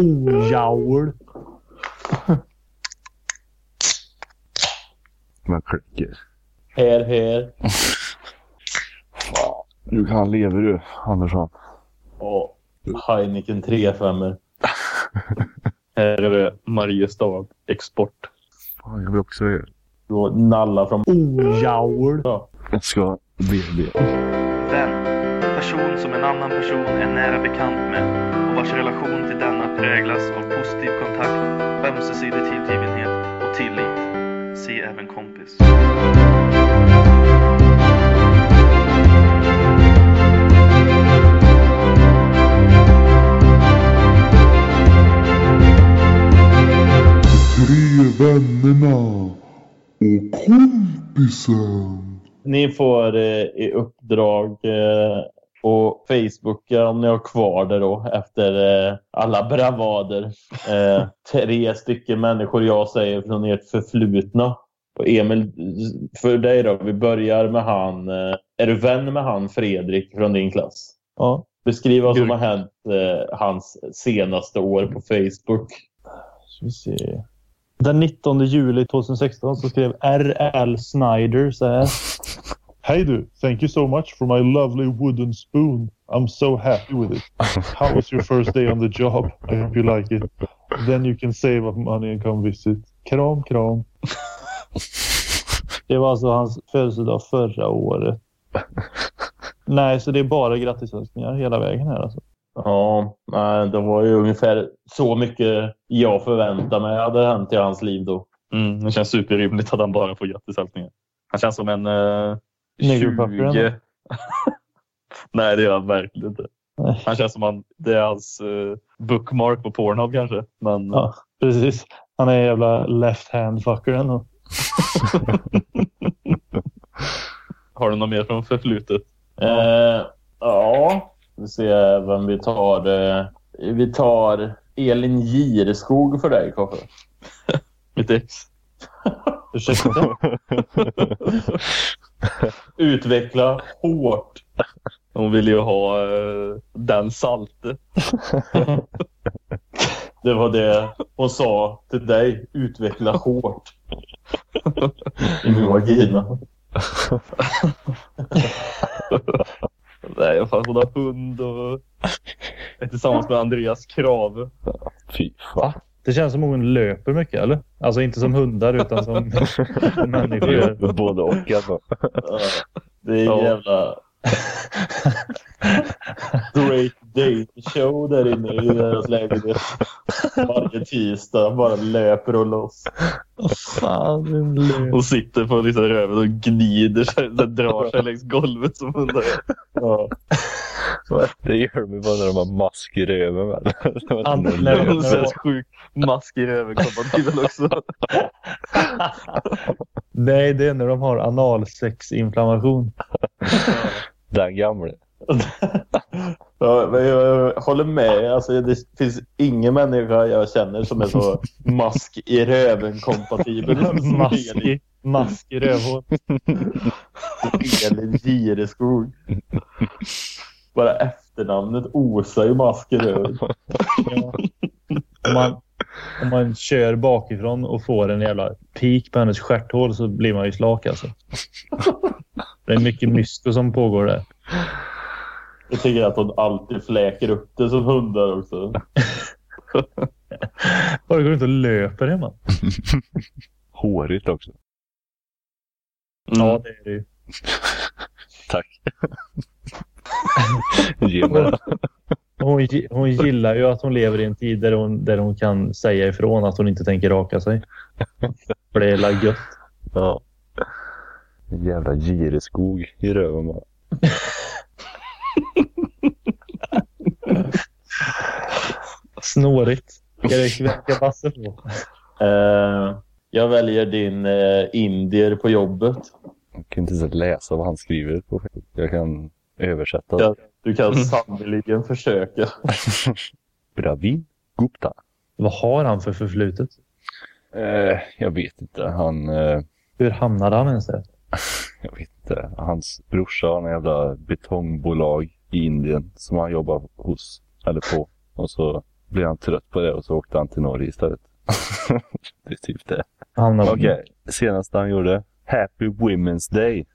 ojaul. Man klickar. Här, här. Du kan leva du, Andersson. Och Heineken 3-5. Här är det Mariestad Export. Fan, jag vill också göra. Då nalla från Ojaul. Jag ska BB. Vän. Person som en annan person är nära bekant med och vars relation till denna präglas av positiv kontakt, ömsesidig tillgivenhet och tillit. Se även kompis. Tre vännerna och kompisen. Ni får eh, i uppdrag eh, på Facebooka om ni har kvar det då efter eh, alla bravader. Eh, tre stycken människor jag säger från ert förflutna. Och Emil, för dig då, vi börjar med han. Eh, är du vän med han Fredrik från din klass? Ja. Beskriv vad som har hänt eh, hans senaste år på Facebook. Ska vi se. Den 19 juli 2016 så skrev R.L. Snyder så här. Hey du, thank you so much for my lovely wooden spoon. I'm so happy with it. How was your first day on the job? I hope you like it. Then you can save up money and come visit. Kram, kram. Det var alltså hans födelsedag förra året. Nej, så det är bara grattisönskningar hela vägen här alltså. Ja, nej, det var ju ungefär så mycket jag förväntade mig hade hänt i hans liv då. Mm, det känns superrimligt att han bara får gratishälsningar. Han känns som en eh, 20... Nej, det gör han verkligen inte. Nej. Han känns som han, det är hans eh, bookmark på Pornhub kanske. Men Ja, precis. Han är en jävla left hand fucker ändå. har du något mer från förflutet? Eh, ja, vi ser vem vi tar. Eh, vi tar Elin Gireskog för dig, Koffe. Mitt ex. Ursäkta? Utveckla hårt. Hon ville ju ha eh, den salte. Det var det hon sa till dig. Utveckla hårt. I min vagina. Nej, fast hon har hund och är tillsammans med Andreas Krave. Fy fan. Det känns som hon löper mycket, eller? Alltså inte som hundar utan som människor. Både och alltså. Det är Ja. jävla... Great date show där inne i deras lägenhet. Varje tisdag bara löper och loss. Fan, en löp. Hon sitter på liksom röven och gnider sig, den drar sig längs golvet som hundar. Ja. Det gör de ju bara när de har mask i röven. väl? Det var An- inte någon när- lös. Hon ser sjuk mask i röven kompatibel också. Nej, det är när de har analsexinflammation. Den gamle. Ja, men jag håller med. Alltså, det finns ingen människa jag känner som är så mask i röven-kompatibel. Mask i, mask i rövhål. Elin Gireskog. Bara efternamnet osar ju mask i röven. Ja. Man, om man kör bakifrån och får en jävla pik på hennes stjärthål så blir man ju slak alltså. Det är mycket mysko som pågår där. Jag tycker att hon alltid fläker upp det som hundar också. Bara går runt och löper hemma. Hårigt också. Ja, det är det ju. Tack. Ge mig. Hon, hon gillar ju att hon lever i en tid där hon, där hon kan säga ifrån att hon inte tänker raka sig. För det är gött. Ja. Jävla gireskog i röven bara. Snårigt. Ska det verka Basse på? Eh, jag väljer din eh, indier på jobbet. Jag kan inte ens läsa vad han skriver. Jag kan översätta. Ja. Du kan sannerligen försöka. Bravin Gupta. Vad har han för förflutet? Eh, jag vet inte. Han... Eh, Hur hamnade han ens där? jag vet inte. Hans brorsa har en jävla betongbolag i Indien som han jobbar hos. Eller på. Och så blev han trött på det och så åkte han till Norge istället. det är typ det. Okej, senaste han gjorde. Happy Women's Day.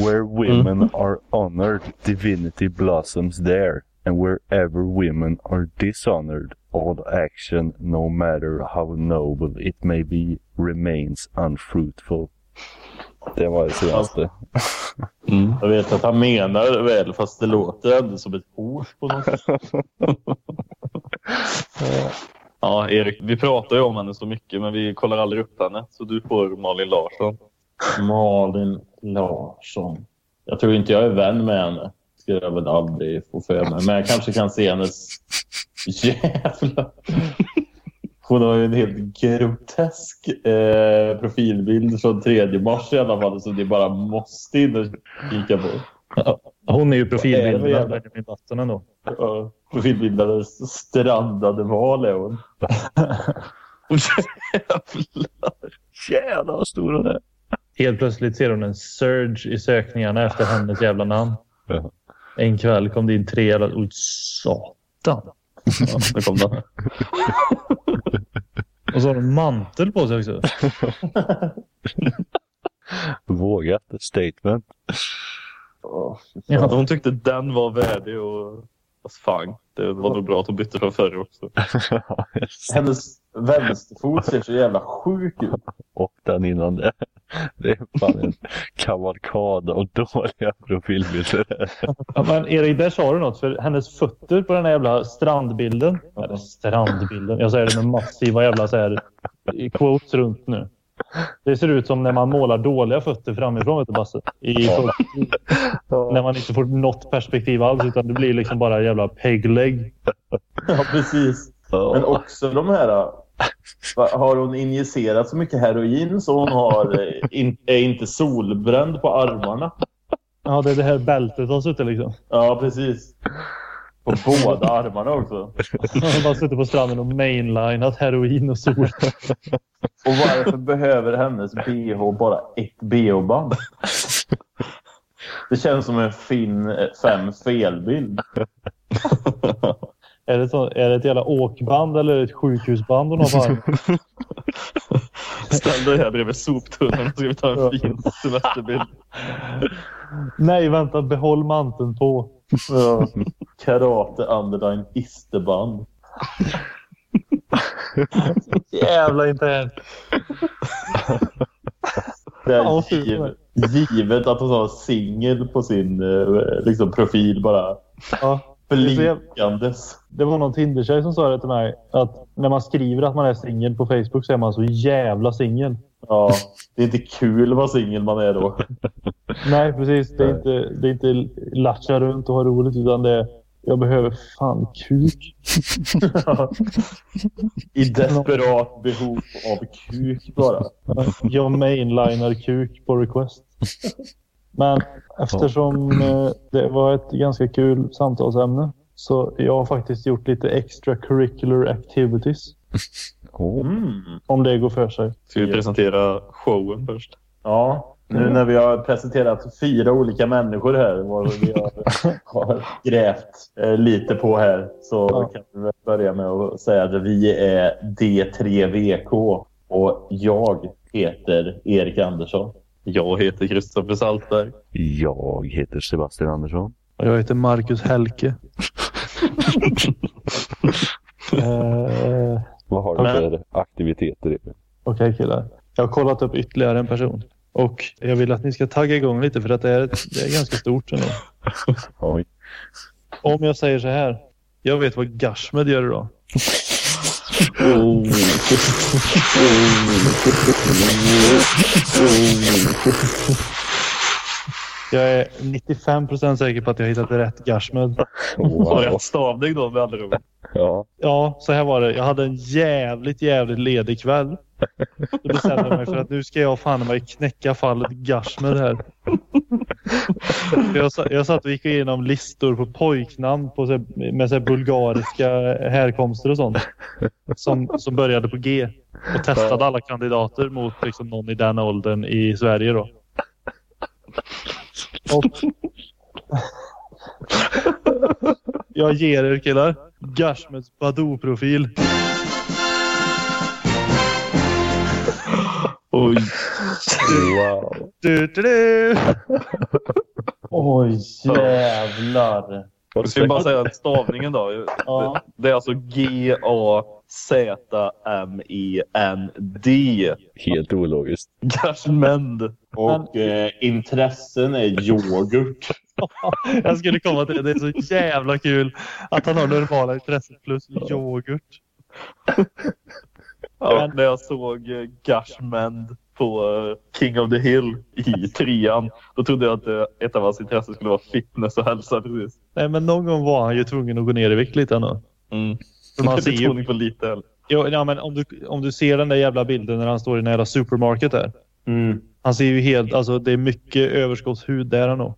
Where women are honored, divinity blossoms there. And wherever women are dishonored, all action, no matter how noble it may be, remains unfruitful. Det var det senaste. Jag vet att han menar det väl, fast det låter ändå som ett hot på något sätt. Ja, Erik, vi pratar ju om henne så mycket men vi kollar aldrig upp henne. Så du får Malin Larsson. Malin Larsson. Jag tror inte jag är vän med henne. Skulle jag väl aldrig få för mig. Men jag kanske kan se hennes... Jävlar! Hon har ju en helt grotesk eh, profilbild från 3 mars i alla fall. Så det bara måste in och kika på. Hon är ju profilbilden det av jävla- Benjamin Button ändå. Ja, Profilbilden där strandade val är hon. Jävlar vad stor hon är. Helt plötsligt ser hon en surge i sökningarna efter hennes jävla namn. Ja. En kväll kom det in tre jävla... Oj, satan. Ja, kom den. Och så har hon mantel på sig också. Vågat statement. Ja. Hon tyckte den var värdig och... Fast fan, det var nog bra att hon bytte från förr också. Hennes vänsterfot ser så jävla sjuk ut. och den innan det. Det är fan en kavalkad av dåliga profilbilder. Ja, men Erik, där sa du något. För hennes fötter på den här jävla strandbilden. Eller strandbilden. Jag säger det med massiva jävla så här, quotes runt nu. Det ser ut som när man målar dåliga fötter framifrån, vet du Basse. I folk, när man inte får något perspektiv alls, utan det blir liksom bara jävla pegleg. Ja, precis. Men också de här... Har hon injicerat så mycket heroin så hon har, eh, in, är inte solbränd på armarna? Ja, det är det här bältet har suttit liksom. Ja, precis. På båda armarna också. Hon har bara suttit på stranden och mainlinat heroin och sol. Och varför behöver hennes bh bara ett bh-band? Det känns som en fin eh, fem felbild. Är det, så, är det ett jävla åkband eller ett sjukhusband hon har på armen? Ställ dig här bredvid soptunnan så ska vi ta en fin semesterbild. Nej, vänta. Behåll manteln på. Ja. Karate underline isterband. Jävla internt. Det är givet, givet att hon har singel på sin eh, liksom, profil bara Ja. Blinkandes. Det var någon Tinder-tjej som sa det till mig. Att när man skriver att man är singel på Facebook så är man så jävla singel. Ja, det är inte kul vara singel man är då. Nej, precis. Det är inte, det är inte latcha runt och ha roligt utan det är jag behöver fan kuk. I desperat behov av kuk bara. Jag mainlinar kuk på request. Men eftersom eh, det var ett ganska kul samtalsämne så jag har faktiskt gjort lite extracurricular activities. Åh, Mm. Om det går för sig. Ska vi presentera showen först? Ja, nu när vi har presenterat fyra olika människor här vad vi har, har grävt eh, lite på här så Ja. kan vi börja med att säga att vi är D3VK och jag heter Erik Andersson. Jag heter Kristoffer Saltberg. Jag heter Sebastian Andersson. Och jag heter Marcus Helke. eh, Vad har du Men- för aktiviteter? Okej killar. Jag har kollat upp ytterligare en person. Och jag vill att ni ska tagga igång lite för att det är, det är ganska stort ändå. Oj. Om jag säger så här. Jag vet vad Gashmed gör idag. Oh, Jag är 95% säker på att jag hittat rätt Gashmed. Wow. rätt stavning då med andra ord. Ja. Ja, så här var det. Jag hade en jävligt, jävligt ledig kväll. Då bestämde jag mig för att nu ska jag fan mig knäcka fallet Gashmed här. Jag, jag satt och gick igenom listor på pojknamn på, så här- med så här bulgariska härkomster och sånt. Som, som började på G. Och testade alla kandidater mot liksom någon i den åldern i Sverige då. Och Jag ger er killar. Gashmeds Badoo-profil. Oj. Wow. Du, du, du. Oj, jävlar. Jag ska bara säga stavningen då. Ja. Det är alltså G-A-Z-M-E-N-D. Helt ologiskt. Gashmend. Och eh, intressen är yoghurt. Jag skulle komma till det. Det är så jävla kul att han har normala intressen plus yoghurt. Ja, när jag såg Gashmend på eh, King of the Hill i trean. Då trodde jag att eh, ett av hans intressen skulle vara fitness och hälsa. Precis. Nej, men någon gång var han ju tvungen att gå ner i vikt lite ändå. Mm. För man ser ju, på lite. jo, ja, men om, du, om du ser den där jävla bilden när han står i den jävla supermarket där. Mm. Han ser ju helt, alltså det är mycket överskottshud där nog.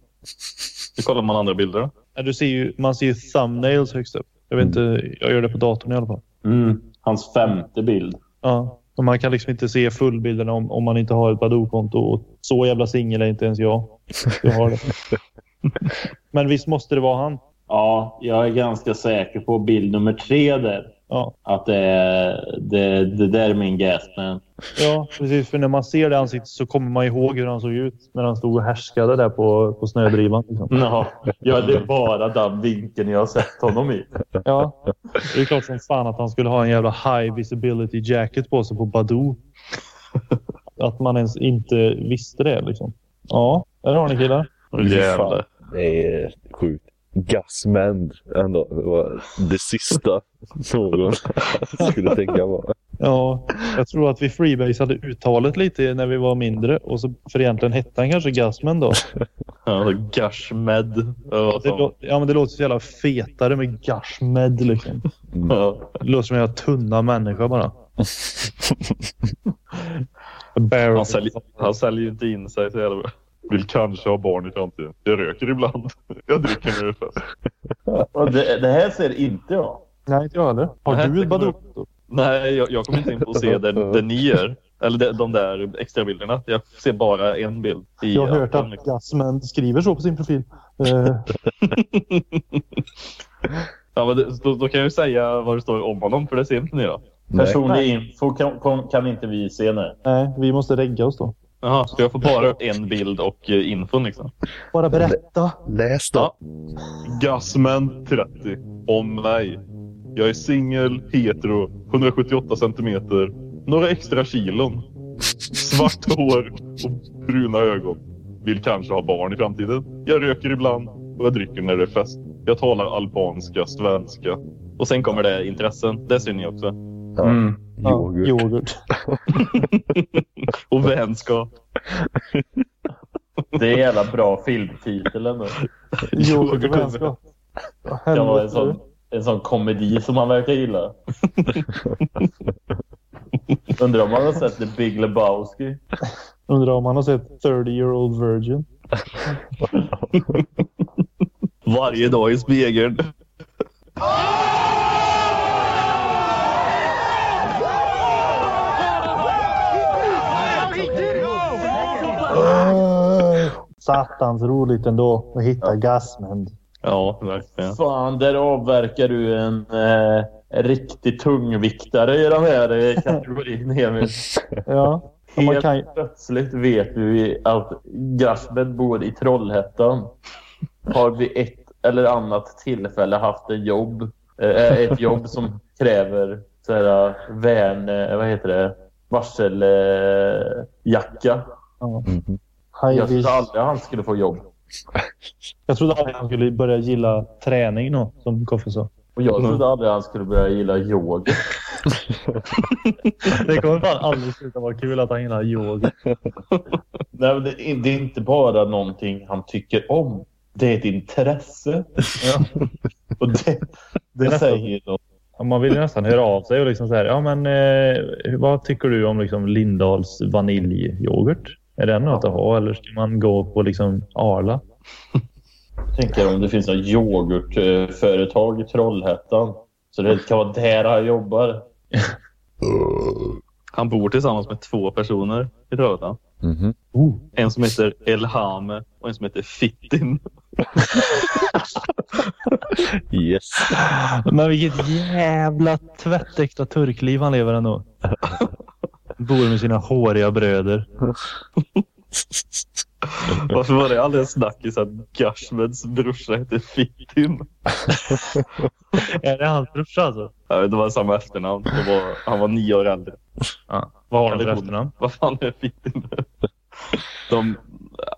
Nu kollar man andra bilder. då. Ja, Du ser ju, man ser ju thumbnails högst upp. Jag vet inte, jag gör det på datorn i alla fall. Mm. Hans femte bild. Ja. Man kan liksom inte se fullbilden om, om man inte har ett Badoo-konto. Så jävla singel är inte ens jag. jag har det. Men visst måste det vara han? Ja, jag är ganska säker på bild nummer tre där. Ja. Att det, det, det där är min gasman. ja, precis. För när man ser det ansiktet så kommer man ihåg hur han såg ut när han stod och härskade där på, på snödrivan. Liksom. Ja, ja, det är bara den vinkeln jag har sett honom i. Ja, det är klart som fan att han skulle ha en jävla high visibility jacket på sig på Badoo. Att man ens inte visste det liksom. Ja, där har ni killar. Jävlar. Det är sjukt. Gasmend ändå. Det var det sista någon skulle tänka på. Ja, jag tror att vi freebasade uttalet lite när vi var mindre. Och så, för egentligen hette han kanske Gasman då. Ja, Gashmed. Ja, Det, ja, men det låter så jävla fetare med Gashmed liksom. ja. Det låter som en jävla tunna människa bara. Han, säljer, han säljer ju inte in sig så jävla bra. Vill kanske ha barn i framtiden. Jag röker ibland. Jag dricker när det är fest. Och det, det här ser inte jag. Nej, inte jag heller. Har du ett Badoo? Nej, jag, jag kommer inte in på att se det, det ni gör. Eller de, de där extra bilderna. Jag ser bara en bild. I Jag har hört att liksom. Gasman skriver så på sin profil. Eh, Ja, men det, då, då kan jag ju säga vad det står om honom, för det ser inte ni då. Personlig info kan, kan, kan inte vi se nu. nej, vi måste regga oss då. Jaha, så jag får bara upp en bild och eh, infon liksom. Bara berätta. Läs då. Ja. Gasman 30. Om mig. Jag är singel, hetero, 178 centimeter, några extra kilon, svart hår och bruna ögon. Vill kanske ha barn i framtiden. Jag röker ibland och jag dricker när det är fest. Jag talar albanska, svenska. Och sen kommer det intressen. Det ser ni också. Ja. Mm. Ja, Yoghurt. yoghurt. Och vänskap. Det är en jävla bra filmtitel ändå. Yoghurt och vänskap. Det kan vara en sån, en sån komedi som man verkar gilla. Undrar om man har sett The Big Lebowski. Undrar om han har sett 30 year old virgin. Varje dag i spegeln. Satans roligt ändå att hitta Gasmend. Ja, verkligen. Fan, där avverkar du en eh, riktig tungviktare i den här eh, kategorin, Emil. Ja, Helt kan plötsligt vet vi att Gasmed bor i Trollhättan. Har vid ett eller annat tillfälle haft ett jobb. Eh, ett jobb som kräver så här, värn, eh, vad heter det, varseljacka. Eh, jacka. Ja. Jag trodde aldrig han skulle få jobb. Jag trodde aldrig han skulle börja gilla träning då, som Koffe sa. Och jag trodde aldrig han skulle börja gilla yoga. Det kommer fan aldrig sluta vara kul att han gillar yoga. Nej, men det, är- det är inte bara någonting han tycker om. Det är ett intresse. Och det, det säger. Ja, Man vill ju nästan höra av sig och liksom så här, ja men eh, vad tycker du om liksom Lindahls vaniljyoghurt? Är den något att ha eller ska man gå på liksom Arla? tänker om det finns något yoghurtföretag i Trollhättan. Så det kan vara där han jobbar. Han bor tillsammans med två personer i Trollhättan. Mhm. En som heter Elhame och en som heter Fittin. Yes. Men vilket jävla tvättäkta turkliv han lever ändå. Bor med sina håriga bröder. Varför var det aldrig en snackis att Gashmeds brorsa hette Fittim? Är det hans brorsa alltså? Vet, det var samma efternamn. Det var, han var nio år äldre. Ja. Vad har han för efternamn? Vad fan är Fittim? De...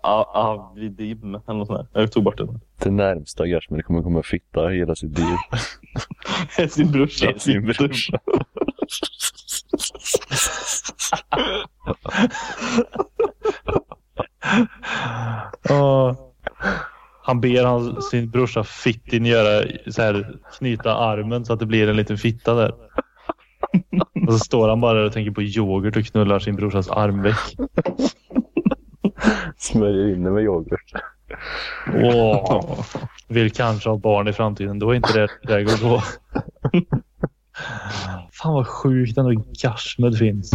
Avidim eller något sånt där. Jag tog bort det. Det närmsta Gashman kommer komma fitta hela sitt liv. Sin brorsa. Det är sin brorsa. Och han ber han, sin brorsa Fittin göra så här, knyta armen så att det blir en liten fitta där. Och så står han bara där och tänker på yoghurt och knullar sin brorsas armveck. Smörjer in det med yoghurt. Åh, vill kanske ha barn i framtiden. Då är inte det väg att gå. Fan vad sjukt ändå Gashmed finns.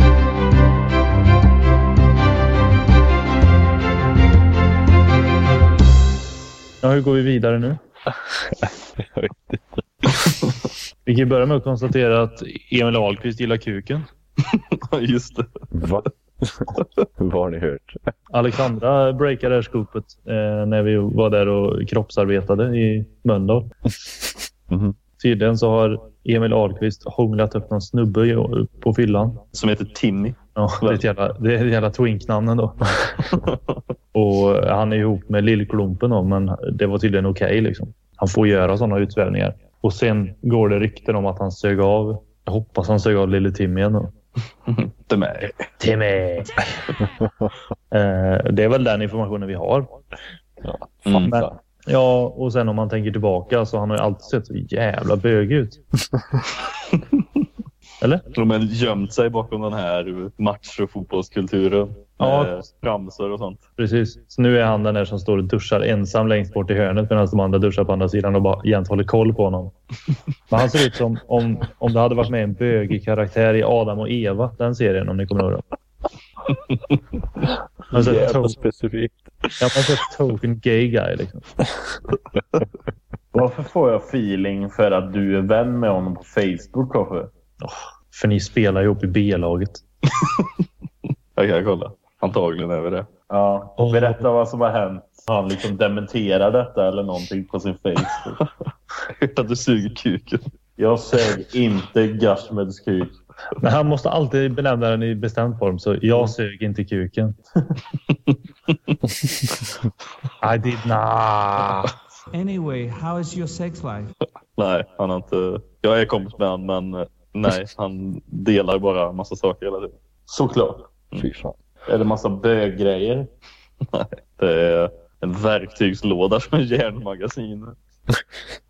Ja, hur går vi vidare nu? Jag vet inte. Vi kan börja med att konstatera att Emil Ahlqvist gillar kuken. Just det. Va? Vad har ni hört? Alexandra breakade det här scoopet eh, när vi var där och kroppsarbetade i Mölndal. Mhm. Tydligen så har Emil Ahlqvist hånglat upp någon snubbe på fyllan. Som heter Timmy. Ja, det är ett jävla, det är ett jävla twink-namn ändå. och han är ihop med Lillklumpen då, men det var tydligen okej. liksom. Han får göra sådana utsvävningar. Och sen går det rykten om att han sög av. Jag hoppas han sög av lille Timmy igen då. Med. Timmy! eh, det är väl den informationen vi har. Mm. Men, ja, och sen om man tänker tillbaka så han har ju alltid sett så jävla bög ut. Eller? De har gömt sig bakom den här macho-fotbollskulturen. Ja. Med Ramsor och sånt. Precis. Så nu är han den där som står och duschar ensam längst bort i hörnet medan de andra duschar på andra sidan och bara jämt håller koll på honom. Men han ser ut som om, om det hade varit med en bögig karaktär i Adam och Eva, den serien om ni kommer ihåg den. Sett Jävla to- specifikt. ja, man har sett token gay guy liksom. Varför får jag feeling för att du är vän med honom på Facebook, Koffe? För ni spelar ihop i B-laget. Jag kan kolla. Antagligen är vi det. Ja. Åh. Berätta vad som har hänt. Han liksom dementerar detta eller någonting på sin Facebook. att du suger kuken. Jag sög inte Gashmeds kuk. Men han måste alltid benämna den i bestämd form, så jag sög inte kuken. I did not. Anyway, how is your sex life? Nej, han har inte... Jag är kompis med honom, men eh, nej, han delar bara massa saker hela tiden. Såklart. Fy fan. Är det massa böggrejer? Nej, det är en verktygslåda från järnmagasinet.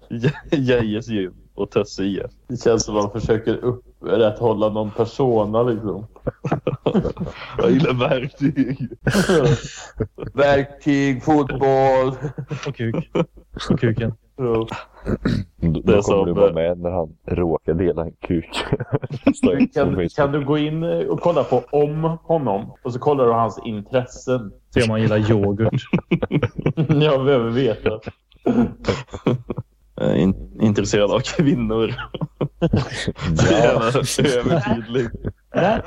Geijes gym och Tösse IF. Det känns som att man försöker upprätthålla någon persona liksom. Jag gillar verktyg. verktyg, fotboll. Och kuk. Och kuken. Då, Det kommer som, du vara eh, med när han råkar dela en kuk. Kan, kan du gå in och kolla på om honom och så kollar du hans intressen. Se om man gillar yoghurt. Jag behöver veta. In, intresserad av kvinnor. Ja. Övertydlig.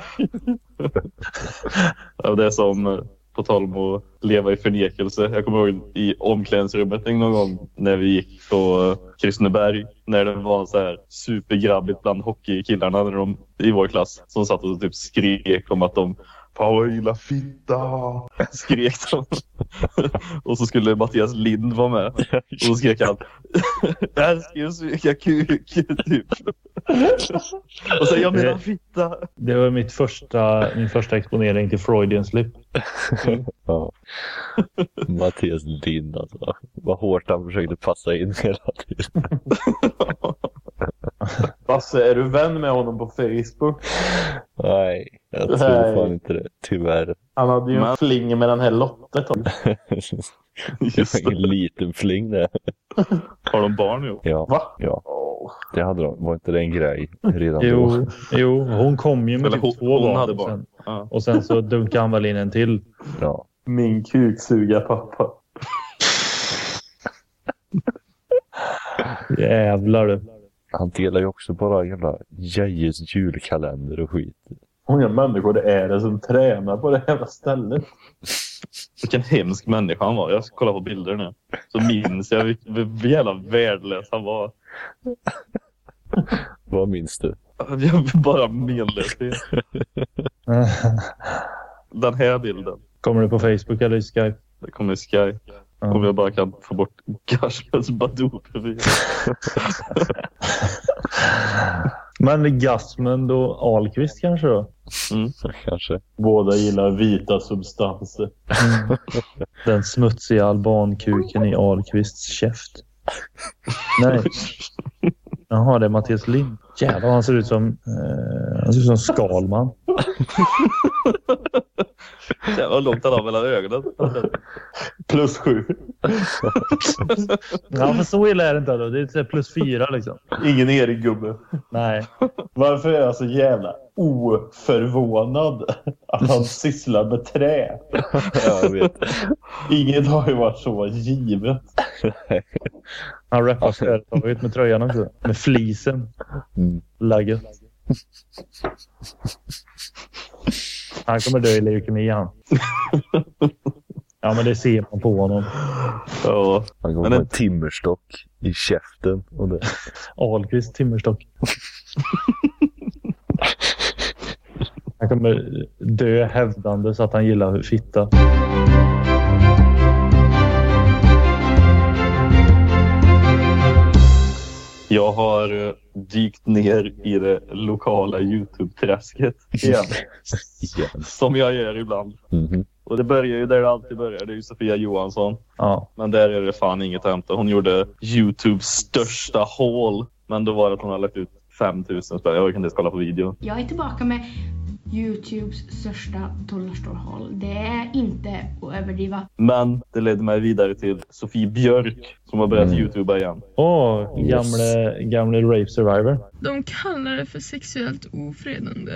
ja, det är som, eh, på tal om att leva i förnekelse. Jag kommer ihåg i omklädningsrummet någon gång när vi gick på eh, Kristineberg. När det var så här supergrabbigt bland hockeykillarna när de, i vår klass som satt och typ skrek om att de Jag gillar fitta! Skrek de. och så skulle Mattias Lind vara med. Och så skrek han Jag att suga kuk, typ. Och så jag menar fitta. Det var mitt första, min första exponering till Freudian slip. Ja. Mattias Lind alltså. Vad hårt han försökte passa in hela tiden. Basse, är du vän med honom på Facebook? Nej, jag tror Nej. fan inte det. Tyvärr. Han hade ju en fling med den här Lotte. Det var ingen liten fling det. Har de barn ihop? Ja, Va? ja. Det hade de. Var inte det en grej redan då? Jo, jo, hon kom ju med Eller typ hon- två hon barn. hade och barn. sen- Ja. Och sen så dunkade han väl in en till. Ja. Min kuksuga pappa. Jävlar du. Han delar ju också bara jävla Geijes julkalender och skit. Hur många människor det är det som tränar på det jävla stället? Vilken hemsk människa han var. Jag ska kolla på bilder nu. Så minns jag vilken vilken jävla värdelös han var. Vad minns du? Jag bara menlöshet. Den här bilden. Kommer du på Facebook eller i Skype? Det kommer i Skype. Ja. Om jag bara kan få bort Gashmans Badoo-profil. Men Gasmund och Ahlqvist kanske då? Kanske. Båda gillar vita substanser. Den smutsiga albankuken i Ahlqvists käft. Nej. Jaha, det är Mattias Lind. Jävlar, han ser ut som, eh, han ser ut som Skalman. Jävlar vad långt han har mellan ögonen. Plus sju. Ja, men så illa är det inte. Då. Det är så plus fyra liksom. Ingen Erik gubbe. Nej. Varför är jag så jävla oförvånad att han sysslar med trä? Jag vet. Inget har ju varit så givet. Han rappar företaget med tröjan också. Med flisen. Mm. Lagget. Han kommer dö i leukemi han. Ja, men det ser man på honom. Ja. Han går Men med en- en timmerstock i käften. Och det. Ahlqvist timmerstock. Han kommer dö hävdande så att han gillar fitta. Jag har eh, dykt ner i det lokala Youtube-träsket igen. Som jag gör ibland. Mhm. Och det börjar ju där det alltid börjar. Det är ju Sofia Johansson. Ja. Men där är det fan inget att hämta. Hon gjorde Youtubes största haul. Men då var det att hon har lagt ut 5000 spänn. Jag orkar inte ens kolla på videon. Jag är tillbaka med Youtubes största dollarstore-haul. Det är inte att överdriva. Men det ledde mig vidare till Sofie Björk som har börjat Mm. youtuba igen. Åh, Yes. gamle, gamle rape survivor. De kallar det för sexuellt ofredande.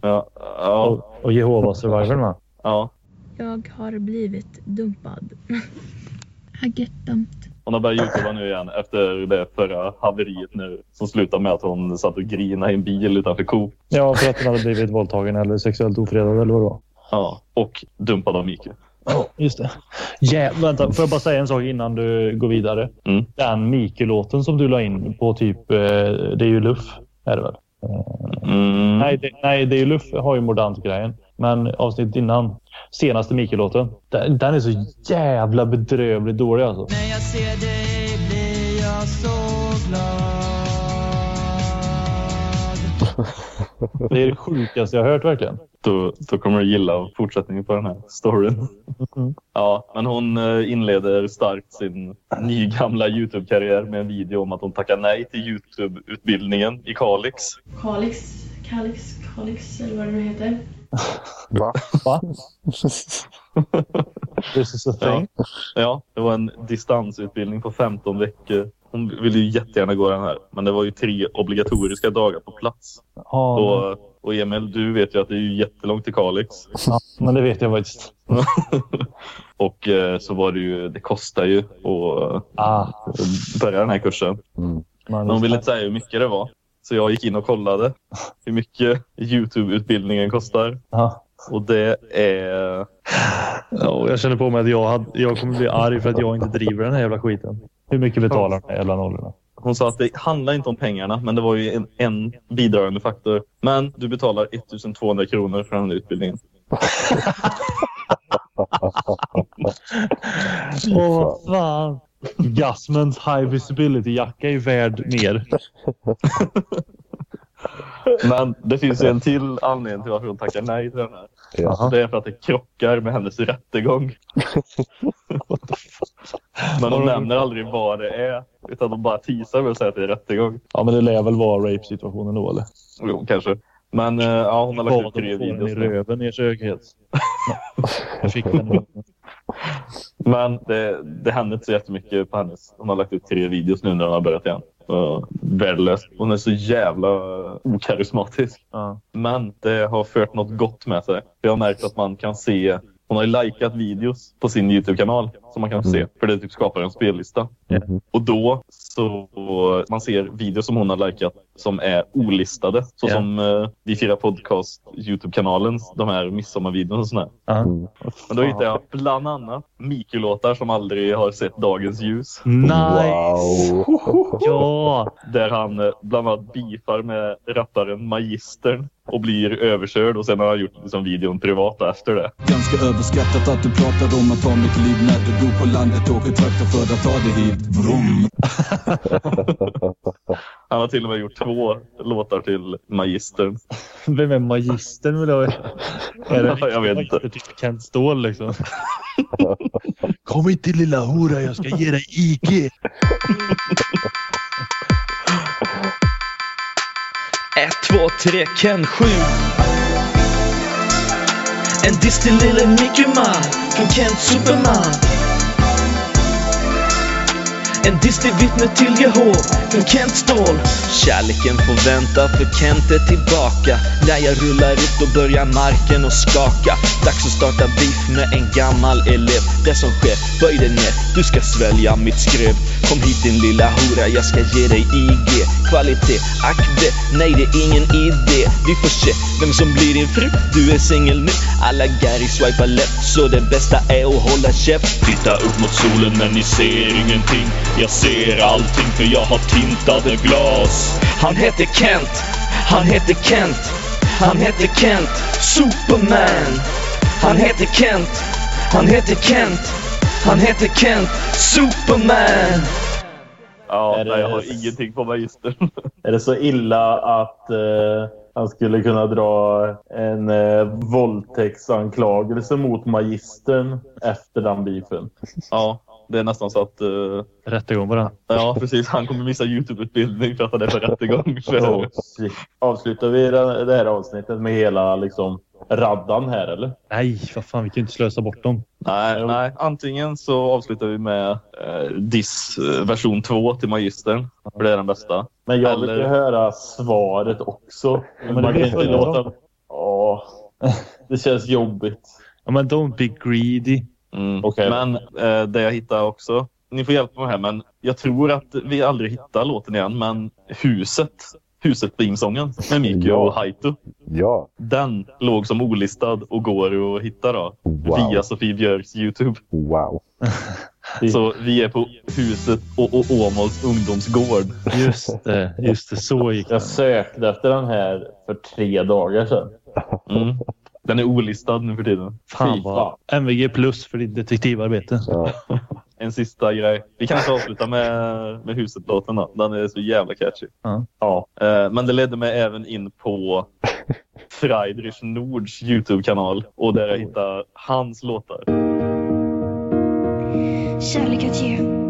Ja, ja, Och, och Jehovas survivor va? ja. Jag har blivit dumpad. I get dumped. Hon har börjat youtuba nu igen efter det förra haveriet nu som slutade med att hon satt och grinade i en bil utanför Coop. Ja, för att hon hade blivit våldtagen eller sexuellt ofredad eller vad det var. Ja, och dumpad av Mikael. Ja, just det. Ja, vänta, får jag bara säga en sak innan du går vidare? Mm. Den Mikael-låten som du la in på typ, eh, det är ju Luff, är det väl? Mm. Nej, det, nej, det är ju Luff har ju modernt-grejen. Men avsnittet innan, senaste Mikael-låten, den, den är så jävla bedrövligt dålig alltså. När jag ser dig blir jag så glad Det är det sjukaste jag har hört verkligen. Då, då kommer du gilla fortsättningen på den här storyn. Mm. Ja, men hon eh, inleder starkt sin nygamla Youtube-karriär med en video om att hon tackar nej till Youtube-utbildningen i Kalix. Kalix, Kalix, Kalix eller vad det nu heter. Va? Va? This is a thing. Ja, det var en distansutbildning på 15 veckor. Hon ville ju jättegärna gå den här, men det var ju tre obligatoriska dagar på plats. Ja, Och, och Emil, du vet ju att det är ju jättelångt till Kalix. ja, men det vet jag faktiskt. och eh, så var det ju, det kostar ju att Ah, börja den här kursen. Mm. man, Men hon ville inte säga hur mycket det var. Så jag gick in och kollade hur mycket Youtube-utbildningen kostar. Ja. Och det är... Ja, och jag känner på mig att jag, hade, jag kommer bli arg för att jag inte driver den här jävla skiten. Hur mycket betalar de här jävla nollorna? Hon sa att det handlar inte om pengarna, men det var ju en, en bidragande faktor. Men du betalar 1200 kronor för den här utbildningen. Åh, vad fan. Gasmans high visibility-jacka är värd mer. Men det finns ju en till anledning till varför hon tackar nej till den här. Ja. Det är för att det krockar med hennes rättegång. Men hon nämner aldrig vad det är. Utan de bara teasar och säger att det är rättegång. Ja, men det lär väl vara rape-situationen då, eller? Jo, kanske. Men eh, ja, hon har lagt ut tre videos i röven i säkerhet. Jag fick den. Men det, det händer inte så jättemycket på hennes. Hon har lagt ut tre videos nu när hon har börjat igen. Värdelös. Hon är så jävla okarismatisk. Ja. Men det har fört något gott med sig. Jag har märkt att man kan se hon har ju likat videos på sin Youtube-kanal som man kan se. För det typ skapar en spellista. Och då så man ser videos som hon har likat som är olistade. Så Ja. som eh, Vi firar podcast Youtube-kanalen, de här midsommarvideorna och sådär. Men då hittade jag bland annat Miki-låtar som aldrig har sett dagens ljus. Nice! Ja! Där han eh, bland annat beefar med rapparen Magistern och blir överkörd och sen har han gjort liksom, videon privat efter det. Ganska överskattat att du pratar om att ta mitt liv när du bor på landet Åker traktor för att ta dig hit Vroom. Han har till och med gjort två låtar till Magistern. Vem är magistern vill jag Är det Jag vet inte. typ Kent Ståhl liksom? Kom hit till lilla hora, jag ska ge dig IG. Ett, två, tre, Ken 7 En diss till lille Mickey Man från Kent Superman En diss till vittne till Jehov från Kent Ståhl. Kärleken får vänta för Kent är tillbaka. När jag rullar ut då börjar marken att skaka. Dags att starta beef med en gammal elev. Det som sker, böj dig ner, du ska svälja mitt skrev. Kom hit din lilla hora, jag ska ge dig IG Kvalitet, ack det, nej det är ingen idé. Vi får se vem som blir din fru, du är singel nu. Alla Gary swipar lätt, så det bästa är att hålla käft Titta upp mot solen men ni ser ingenting Jag ser allting för jag har tintade glas Han heter Kent, han heter Kent, han heter Kent, Superman. Han heter Kent, han heter Kent, han heter Kent, Superman. Ja, nej, jag har ingenting på Magistern. Är det så illa att eh, han skulle kunna dra en eh, våldtäktsanklagelse mot magistern efter den beefen? Ja, det är nästan så att... Uh, Rättegång den. ja, precis. Han kommer missa Youtube-utbildning för att han är på rättegång. För. Avslutar vi det här avsnittet med hela liksom, raddan här eller? Nej, vad fan, vi kan ju inte slösa bort dem. Nej, nej, antingen så avslutar vi med eh, Diss eh, version 2 till Magistern. För det är den bästa. Men jag vill Eller- höra svaret också. men Man kan inte låta... Ja, det känns jobbigt. Ja, men don't be greedy. Mm. Okej. Men eh, det jag hittar också. Ni får hjälpa mig här, men jag tror att vi aldrig hittar låten igen. Men Huset, Huset sången med Miki Ja. och Haito. Ja. Den låg som olistad och går att hitta då. Wow. Via Sofie Björks Youtube. Wow. Så vi är på Huset och, och Åmåls ungdomsgård. Just det, just det. Så gick det. Jag sökte efter den här för tre dagar sedan. Mm. Den är olistad nu för tiden. Fan vad... MVG plus för ditt detektivarbete. Ja. En sista grej. Vi kanske avslutar med, med Huset-låten då. Den är så jävla catchy. Ja. Ja. Eh, men det ledde mig även in på Friedrich Nords Youtube-kanal och där jag hittade hans låtar. Kärlek att ge.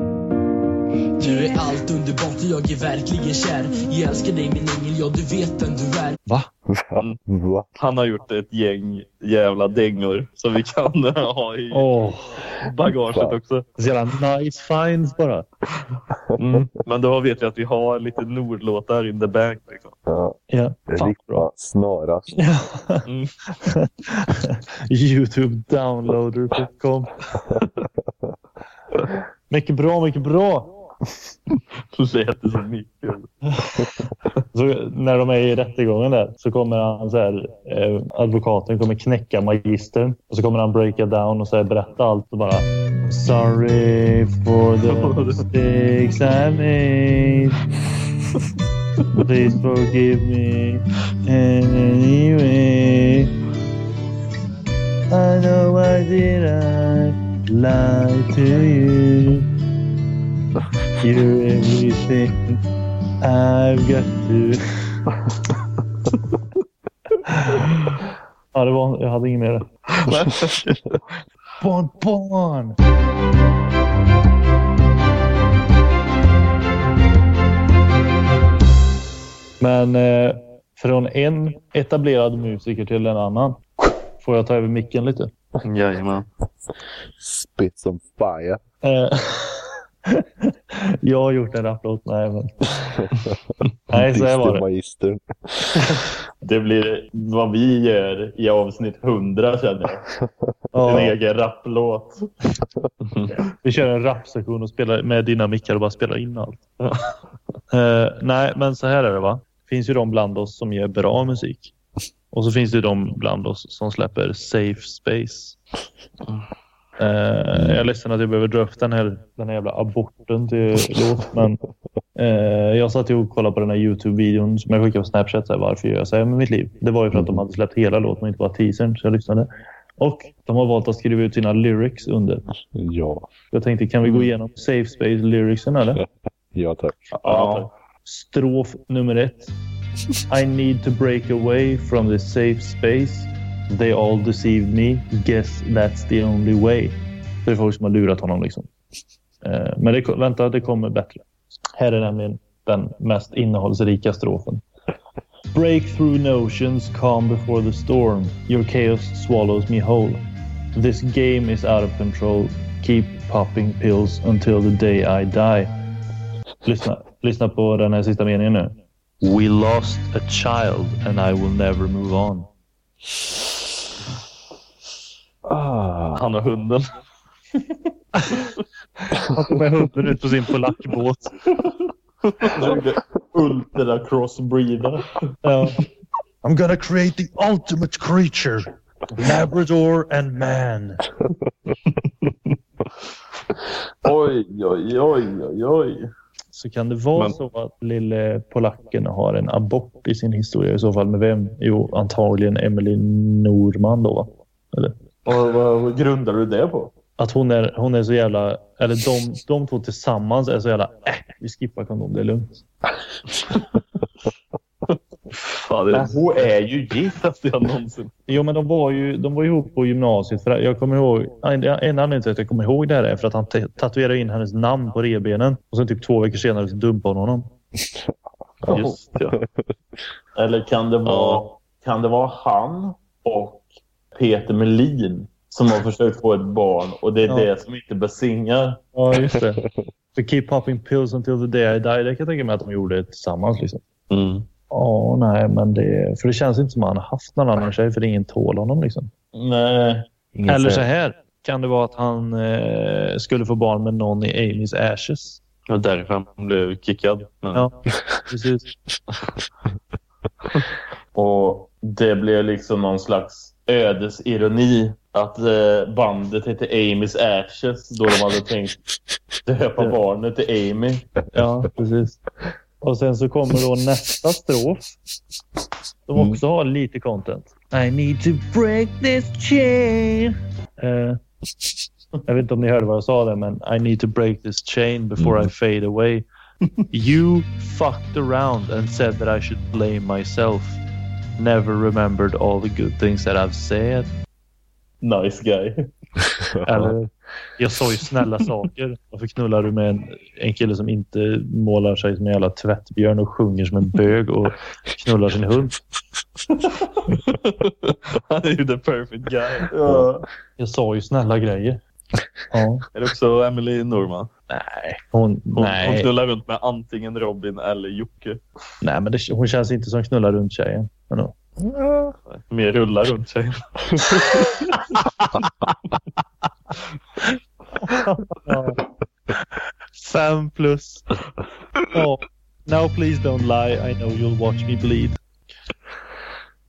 Du är allt underbart och jag är verkligen kär Jag älskar dig min ängel, ja du vet vem du är Va? Va? Han har gjort ett gäng jävla dängor som vi kan ha i Åh, bagaget också. så jävla nice finds bara. Mm. Men då vet vi att vi har lite Nordlåtar in the bank. Liksom. Ja. Ja, fan bra. Snarast. Mm. Youtubedownloader.com Mycket bra, mycket bra. Lät det som mycket. Så när de är i rättegången där så kommer han så här, eh, advokaten kommer knäcka magistern och så kommer han breaka down och så här, berätta allt och bara Sorry for the mistakes I made. Please forgive me anyway. I know why did I lie to you. You're everything I've got to... ja, det var, jag hade inget mer. Barn, barn! Men eh, från en etablerad musiker till en annan. Får jag ta över micken lite? Jajamän. Spit some fire. Jag har gjort en raplåt. Nej, men... Nej, så här var det. Det blir vad vi gör i avsnitt 100 känner jag. En egen rapplåt. Vi kör en rapsektion och spelar med dina mickar och bara spelar in allt. Eh, nej, men så här är det va. Det finns ju de bland oss som gör bra musik. Och så finns det de bland oss som släpper safe space. Eh, jag är ledsen att jag behöver dra upp den här, den här jävla aborten till låt. Men eh, jag satt och kollade på den här Youtube-videon som jag skickade på Snapchat. Så här, varför gör jag så här med mitt liv? Det var ju för att de hade släppt hela låten och inte bara teasern. Så jag lyssnade. Och de har valt att skriva ut sina lyrics under. Ja. Jag tänkte, kan vi gå igenom safe space lyricsen eller? Ja, tack. Ja. Strof nummer ett. I need to break away from this safe space. They all deceived me. Guess that's the only way. Det är folk som har lurat honom liksom. Eh, Men det, vänta, det kommer bättre. Här är nämligen den mest innehållsrika strofen. Break through notions, calm before the storm. Your chaos swallows me whole. This game is out of control. Keep popping pills until the day I die. Lyssna, lyssna på den här sista meningen nu. We lost a child and I will never move on. Han och hunden. Han tog med hunden ut på sin polackbåt. Ultra crossbreeder. Ja. I'm gonna create the ultimate creature. Labrador and man. Oj, oj, oj, oj, oj. Så kan det vara Men- så att lille polacken har en abort i sin historia i så fall med vem? Jo, antagligen Emily Norman då va? Eller? Och vad, vad grundar du det på? Att hon är, hon är så jävla... Eller de, de två tillsammans är så jävla... Äh, vi skippar kondom, det är lugnt. Fan, det är... Hon är ju gift jag någonsin. Jo, men de var ju de var ihop på gymnasiet. För jag kommer ihåg, en en anledning till att jag kommer ihåg det här är för att han tatuerade in hennes namn på revbenen. Och sen typ två veckor senare så dumpade hon honom. Just ja. Eller kan det vara, kan det vara han och Peter Melin som har försökt få ett barn och det är Ja. det som inte besingar? Ja, just det. För Keep Popping Pills Until the Day I Die, det kan jag tänka mig att de gjorde tillsammans. Liksom. Mm. Ja, nej, men det... För det känns inte som att han har haft någon annan tjej, för ingen tål honom. Liksom. Nej. Ingen Eller så här. Kan det vara att han eh, skulle få barn med någon i Amy's Ashes? Det var därför han blev kickad. Men... Ja, precis. Och det blev liksom någon slags ödesironi att eh, bandet hette Amy's Ashes då de hade tänkt döpa barnet till Amy. Ja, precis. Och sen så kommer då nästa strof. Som också har lite content. I need to break this chain. Eh, jag vet inte om ni hörde vad jag sa där, men I need to break this chain before I fade away. You fucked around and said that I should blame myself. Never remembered all the good things that I've said. Nice guy. Eller, jag sa ju snälla saker. Varför knullar du med en, en kille som inte målar sig som en jävla tvättbjörn och sjunger som en bög och knullar sin hund? Han är ju the perfect guy. Ja. Jag sa ju snälla grejer. Ja. Är det också Emily Norman? Nej. Hon, Hon, nej. hon knullar runt med antingen Robin eller Jocke. nej, men det, hon känns inte som knullar runt tjejen. Men då. Mer rullar runt sig. Ja. Fem plus. Ja. Now please don't lie. I know you'll watch me bleed.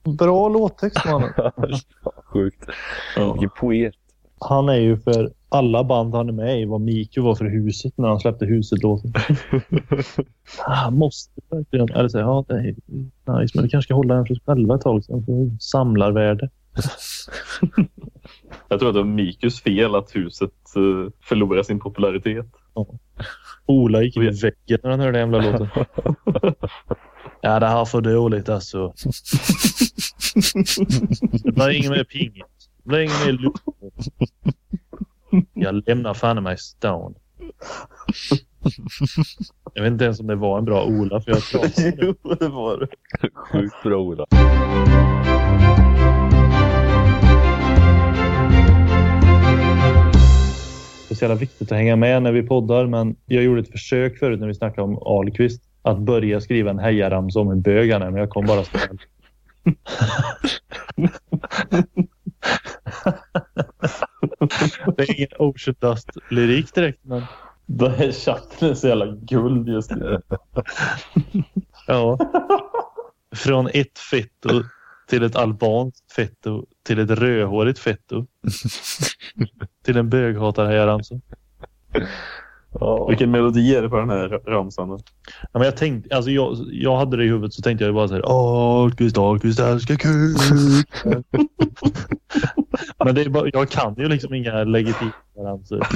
Bra låttext mannen. Sjukt. Vilken poet. Han är ju för alla band han är med i vad Miku var för huset när han släppte huset-låten. Han måste verkligen... Eller säga, ja det är nice men vi kanske ska hålla den för oss själva ett tag sen samlarvärde. Jag tror att det var Mikus fel att huset uh, förlorar sin popularitet. Ola gick in i väggen när han hörde den jävla låten. Ja, det här är för dåligt alltså. Det blir ingen mer pingis. Det blir ingen mer luft. Jag lämnar fan mig Stone. Jag vet inte ens om det var en bra Ola för jag tror jo, det var det. Sjukt bra Ola. Det är så jävla viktigt att hänga med när vi poddar, men jag gjorde ett försök förut när vi snackade om Ahlqvist att börja skriva en hejaramsa om hur bög han är, men jag kom bara snäll. Det är ingen Ocean Dust-lyrik direkt, men... Chatten är så jävla guld just nu. Ja. Från ett fetto till ett albanskt fetto till ett rödhårigt fetto. till en böghatarherre alltså. Vilken melodi är det på den här ramsan? Ja, men jag, tänkte, alltså jag, jag hade det i huvudet så tänkte jag bara så här. Ahlqvist, Ahlqvist älskar kuk. men det är bara, jag kan ju liksom inga legitima referenser.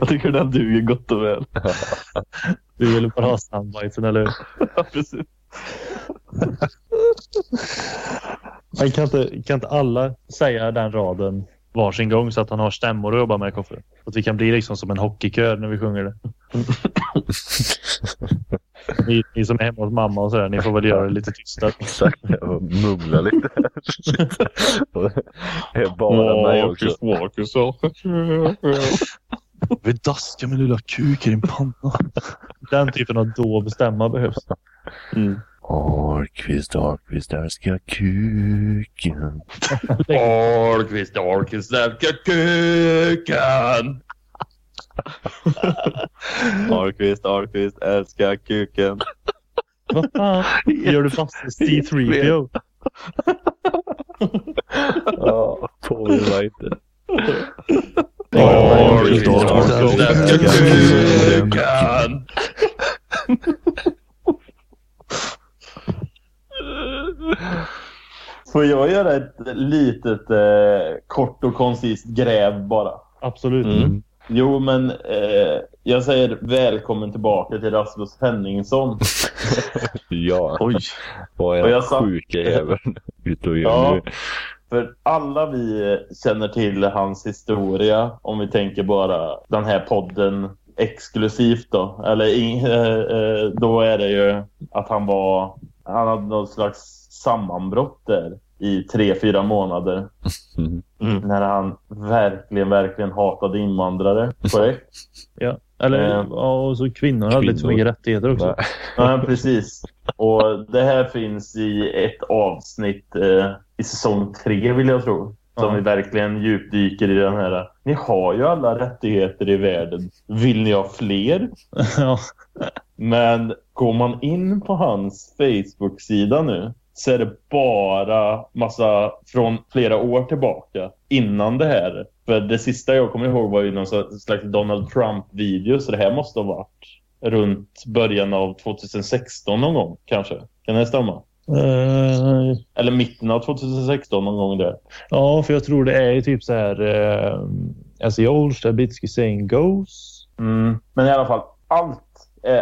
Jag tycker den duger gott och väl. Du vill bara ha soundbitesen, eller hur? Ja, precis. Men kan inte, kan inte alla säga den raden varsin gång så att han har stämmor att jobba med, Koffe? Så att vi kan bli liksom som en hockeykör när vi sjunger det. ni, ni som är hemma hos mamma och sådär, ni får väl göra det lite tystare. Exakt, jag mumlar lite. Det är bara mig också. Marcus, Marcus. Vi daskar med lilla kuk i din panna. Den typen av då bestämma behövs. Mm. Ahlqvist, Ahlqvist älskar kuken. Ahlqvist, Ahlqvist älskar kuken. Ahlqvist, Ahlqvist älskar kuken. Vad fan gör du fast C3PO? Ja, påminner inte. Ahlqvist, Ahlqvist älskar kuken. Får jag göra ett litet eh, kort och koncist gräv bara? Absolut. Mm. Jo, men eh, jag säger välkommen tillbaka till Rasmus Henningsson. Ja. Oj. Vad är den sjuka jäveln ute och gör Ja, nu? för alla vi känner till hans historia om vi tänker bara den här podden exklusivt då. Eller eh, eh, då är det ju att han var, han hade något slags sammanbrott där i tre, fyra månader. När han verkligen, verkligen hatade invandrare. Korrekt? Ja. Eller Eh, ja, och så kvinnor hade inte så mycket rättigheter också. Ja, precis. Och det här finns i ett avsnitt eh, i säsong tre, vill jag tro. Som Ja. vi verkligen djupdyker i den här. Ni har ju alla rättigheter i världen. Vill ni ha fler? Ja. Men går man in på hans Facebook-sida nu så är det bara massa från flera år tillbaka innan det här. För det sista jag kommer ihåg var ju någon slags Donald Trump-video så det här måste ha varit runt början av 2016 någon gång kanske. Kan det stämma? Eh, Eller mitten av 2016 någon gång där. ja, för jag tror det är typ så här... Uh, as the old Stabitsky saying goes. Mm. Men i alla fall, allt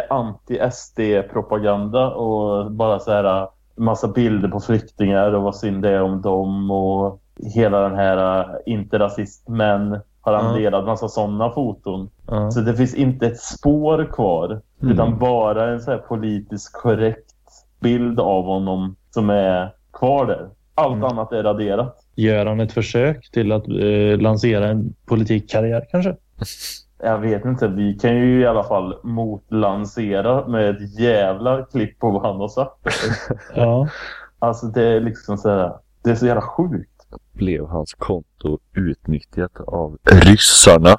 anti-SD-propaganda och bara så här massa bilder på flyktingar och vad synd det är om dem och hela den här äh, inte rasist men har han delat massa sådana foton. Ja. Så det finns inte ett spår kvar Mm. utan bara en så här politiskt korrekt bild av honom som är kvar där. Allt Mm. annat är raderat. Gör han ett försök till att eh, lansera en politikkarriär kanske? Jag vet inte. Vi kan ju i alla fall motlansera med ett jävla klipp på vad han har sagt. Ja. Alltså det är liksom så här. Det är så jävla sjukt. Blev hans konto utnyttjat av ryssarna?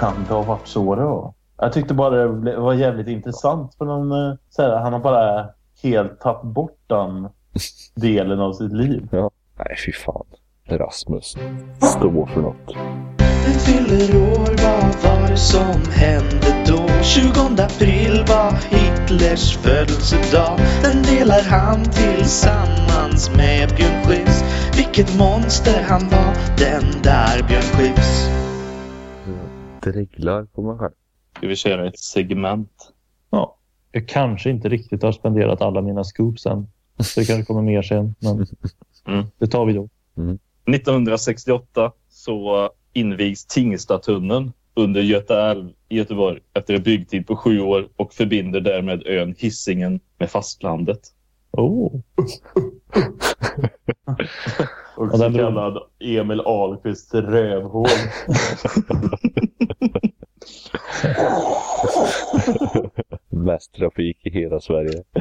Kan det ha varit så det var? Jag tyckte bara det var jävligt intressant. För någon, eh, så här, han har bara helt tagit bort den delen av sitt liv. Ja. Nej, fy fan. Rasmus. Stå för något. Den fyller år, vad var det som hände då? 20 april var Hitlers födelsedag Den delar han tillsammans med Björn Skifs Vilket monster han var, den där Björn Skifs Dreglar på mig själv. Ska vi köra ett segment? ja. Jag kanske inte riktigt har spenderat alla mina scoops än. Så det kanske kommer mer sen. Men Mm. det tar vi då. 1968 så invigs Tingstadtunneln under Göta älv i Göteborg efter en byggtid på sju år och förbinder därmed ön Hisingen med fastlandet. Oh. Och så den bron- kallad Emil Ahlqvist rövhål. Mest trafik i hela Sverige.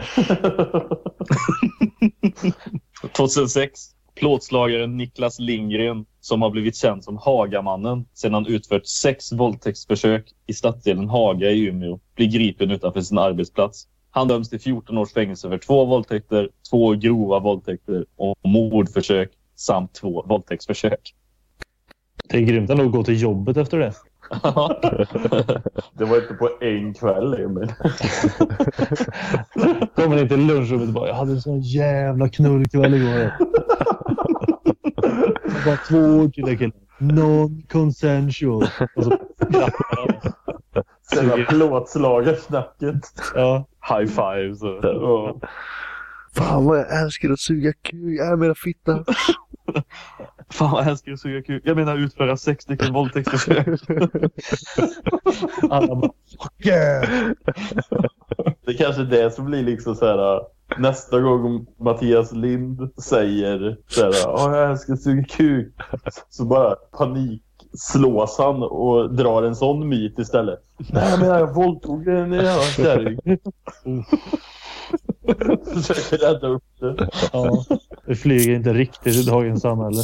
2006. Plåtslagaren Niklas Lindgren, som har blivit känd som Hagamannen sedan han utfört sex våldtäktsförsök i stadsdelen Haga i Umeå, blir gripen utanför sin arbetsplats. Han döms till 14 års fängelse för två våldtäkter, två grova våldtäkter och mordförsök samt två våldtäktsförsök. Det är grymt att gå till jobbet efter det. Det var inte på en kväll, Emil. Kommer in till lunchrummet och bara, jag hade en sån jävla knullkväll igår. Bara två killar killar. Non-consensual. Så Sen plåtslagarsnacket. Ja. High fives. Och. Fan vad jag älskar att suga kuk. Jag menar fitta. Fan vad jag älskar att suga kuk. Jag menar utföra sex stycken våldtäktsförsök. Alla bara, fuck yeah! Det är kanske är det som blir liksom så här. Nästa gång Mattias Lind säger så här, "Ja, jag älskar att suga kuk. Så bara panik slås han och drar en sån myt istället. Nej, menar jag våldtog en jävla kärring. Försöker rädda upp det. Ja, det flyger inte riktigt i dagens samhälle.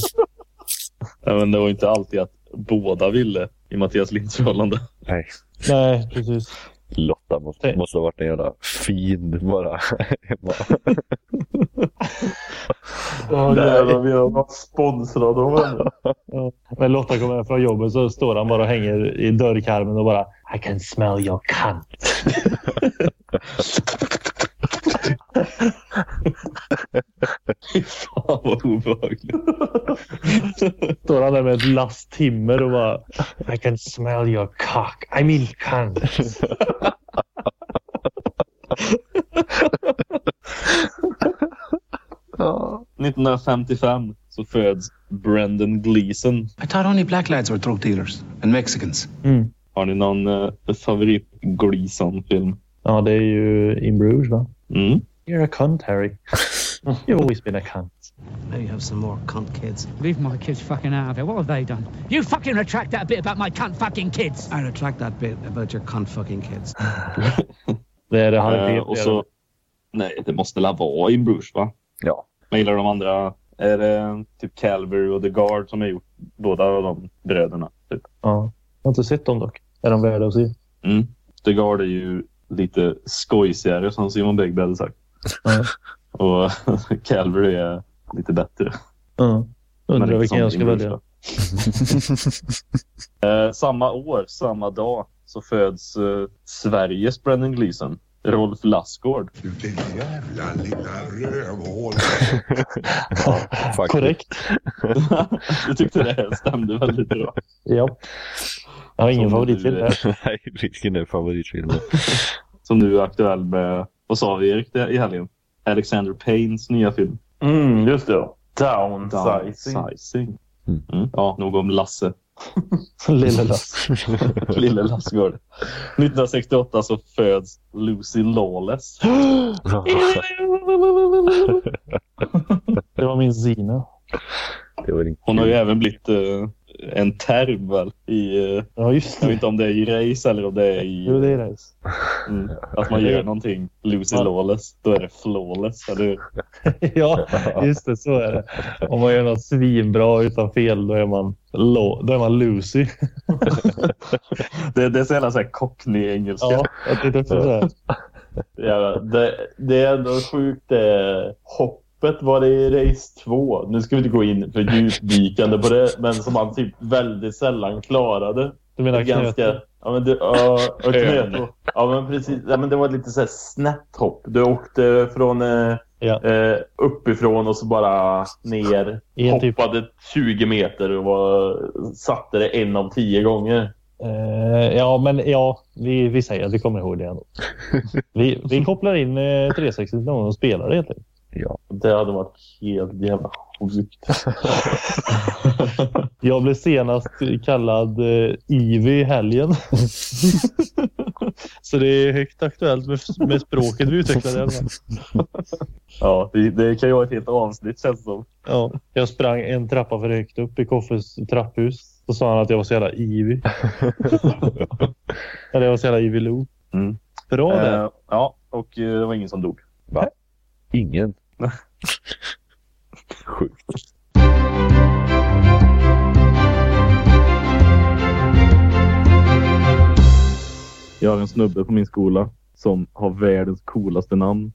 Ja, men det var inte alltid att båda ville i Mattias Linds förhållande. Nej. Nej, precis. Lotta måste, måste ha varit en jävla fiend bara hemma. Nej, nej. men vi har varit sponsrade av henne. Men Lotta kommer hem från jobbet så står han bara och hänger i dörrkarmen och bara I can smell your cunt. Fan vad obehagligt. Står han där med ett last timmer och bara I can smell your cock. I mean cunt. 1955 så föds Brendan Gleeson. I thought only black lads were drug dealers and Mexicans. Har ni någon uh, favorit Gleeson-film? Ja, det är ju In Bruges va? Mm. You're a cunt Harry. You've always been a cunt. Now you have some more cunt kids. Leave my kids fucking out of it. What have they done? You fucking retract that bit about my cunt fucking kids. I retract that bit about your cunt fucking kids. Det är det han är Eh, fet och så, nej, det måste väl vara In Bruges va? Ja. Jag gillar de andra. Är det typ Calvary och The Guard som har gjort båda av de bröderna? Typ. Ja. Jag har inte sett dem dock. Är de värda att se? Mm. The Guard är ju lite skojsigare som Simon Begby hade sagt. Ja. Och Calvary är lite bättre. Ja. Men Undrar vilken som jag ska välja. eh, samma år, samma dag, så föds eh, Sveriges Brendan Gleeson. Rolf Lassgård. Din jävla lilla rövhål. Korrekt. Jag tyckte det stämde väldigt bra. Ja. Jag har ingen favoritfilm du- där. Nej, vilken är favoritfilmen? Som nu är aktuell med, vad sa vi Erik i helgen? Alexander Paynes nya film. Mm, just det. Downsizing. Downsizing. Mm. Ja, nog om Lasse. Lille Lass. Lille Lassgård. 1968 så föds Lucy Lawless. Det var min Zina. Det var din Hon har ju även blivit eh, en term väl? I, eh, Ja, just jag vet det. inte om det är i race eller om det är i... Jo, det är det. Mm, att man gör någonting Lucy Ja. Lawless. Då är det flawless, eller hur? Ja, just det. Så är det. Om man gör något svinbra utan fel, då är man, lo- då är man Lucy. Det, det är så jävla så här cockney-engelska. Ja, jag tänkte också säga. Ja, det, det är ändå sjukt det hoppet var det i race 2. Nu ska vi inte gå in för djupdykande på det, men som han typ väldigt sällan klarade. Du menar ganska, ja, men det, ja, och. Ja, men precis. Ja, men det var lite så här snett hopp. Du åkte från eh, Ja. eh, uppifrån och så bara ner. En typ- Hoppade 20 meter och var, satte det en av tio gånger. Eh, ja, men ja, vi, vi säger att vi kommer ihåg det ändå. Vi, vi kopplar in eh, 360 någon gång och spelar det helt enkelt. Ja. Det hade varit helt jävla sjukt. Jag blev senast kallad eh, Ivy i helgen. Så det är högt aktuellt med, med språket vi utvecklade. i alla fall. Ja, det, det kan ju vara ett helt avsnitt känns det som. Ja, jag sprang en trappa för högt upp i Koffes trapphus. Så sa han att jag var så jävla Ivy. Eller jag var så jävla Ivy Lou. Mm. Bra det. Eh, Ja, och eh, det var ingen som dog. Va? Ingen? Sjukt. Jag har en snubbe på min skola som har världens coolaste namn.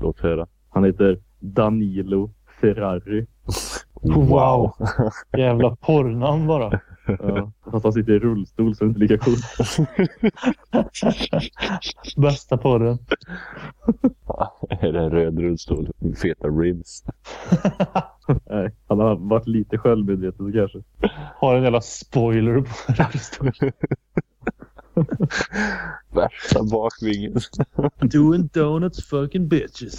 Låt höra. Han heter Danilo Ferrari. Wow. Jävla porrnamn bara. Ja, fast han sitter i rullstol så det är inte lika coolt. Bästa porren. är det en röd rullstol med feta ribs? Nej, han har varit lite självmedveten kanske. Har en jävla spoiler på rullstolen. Värsta bakvingen. Doing donuts fucking bitches.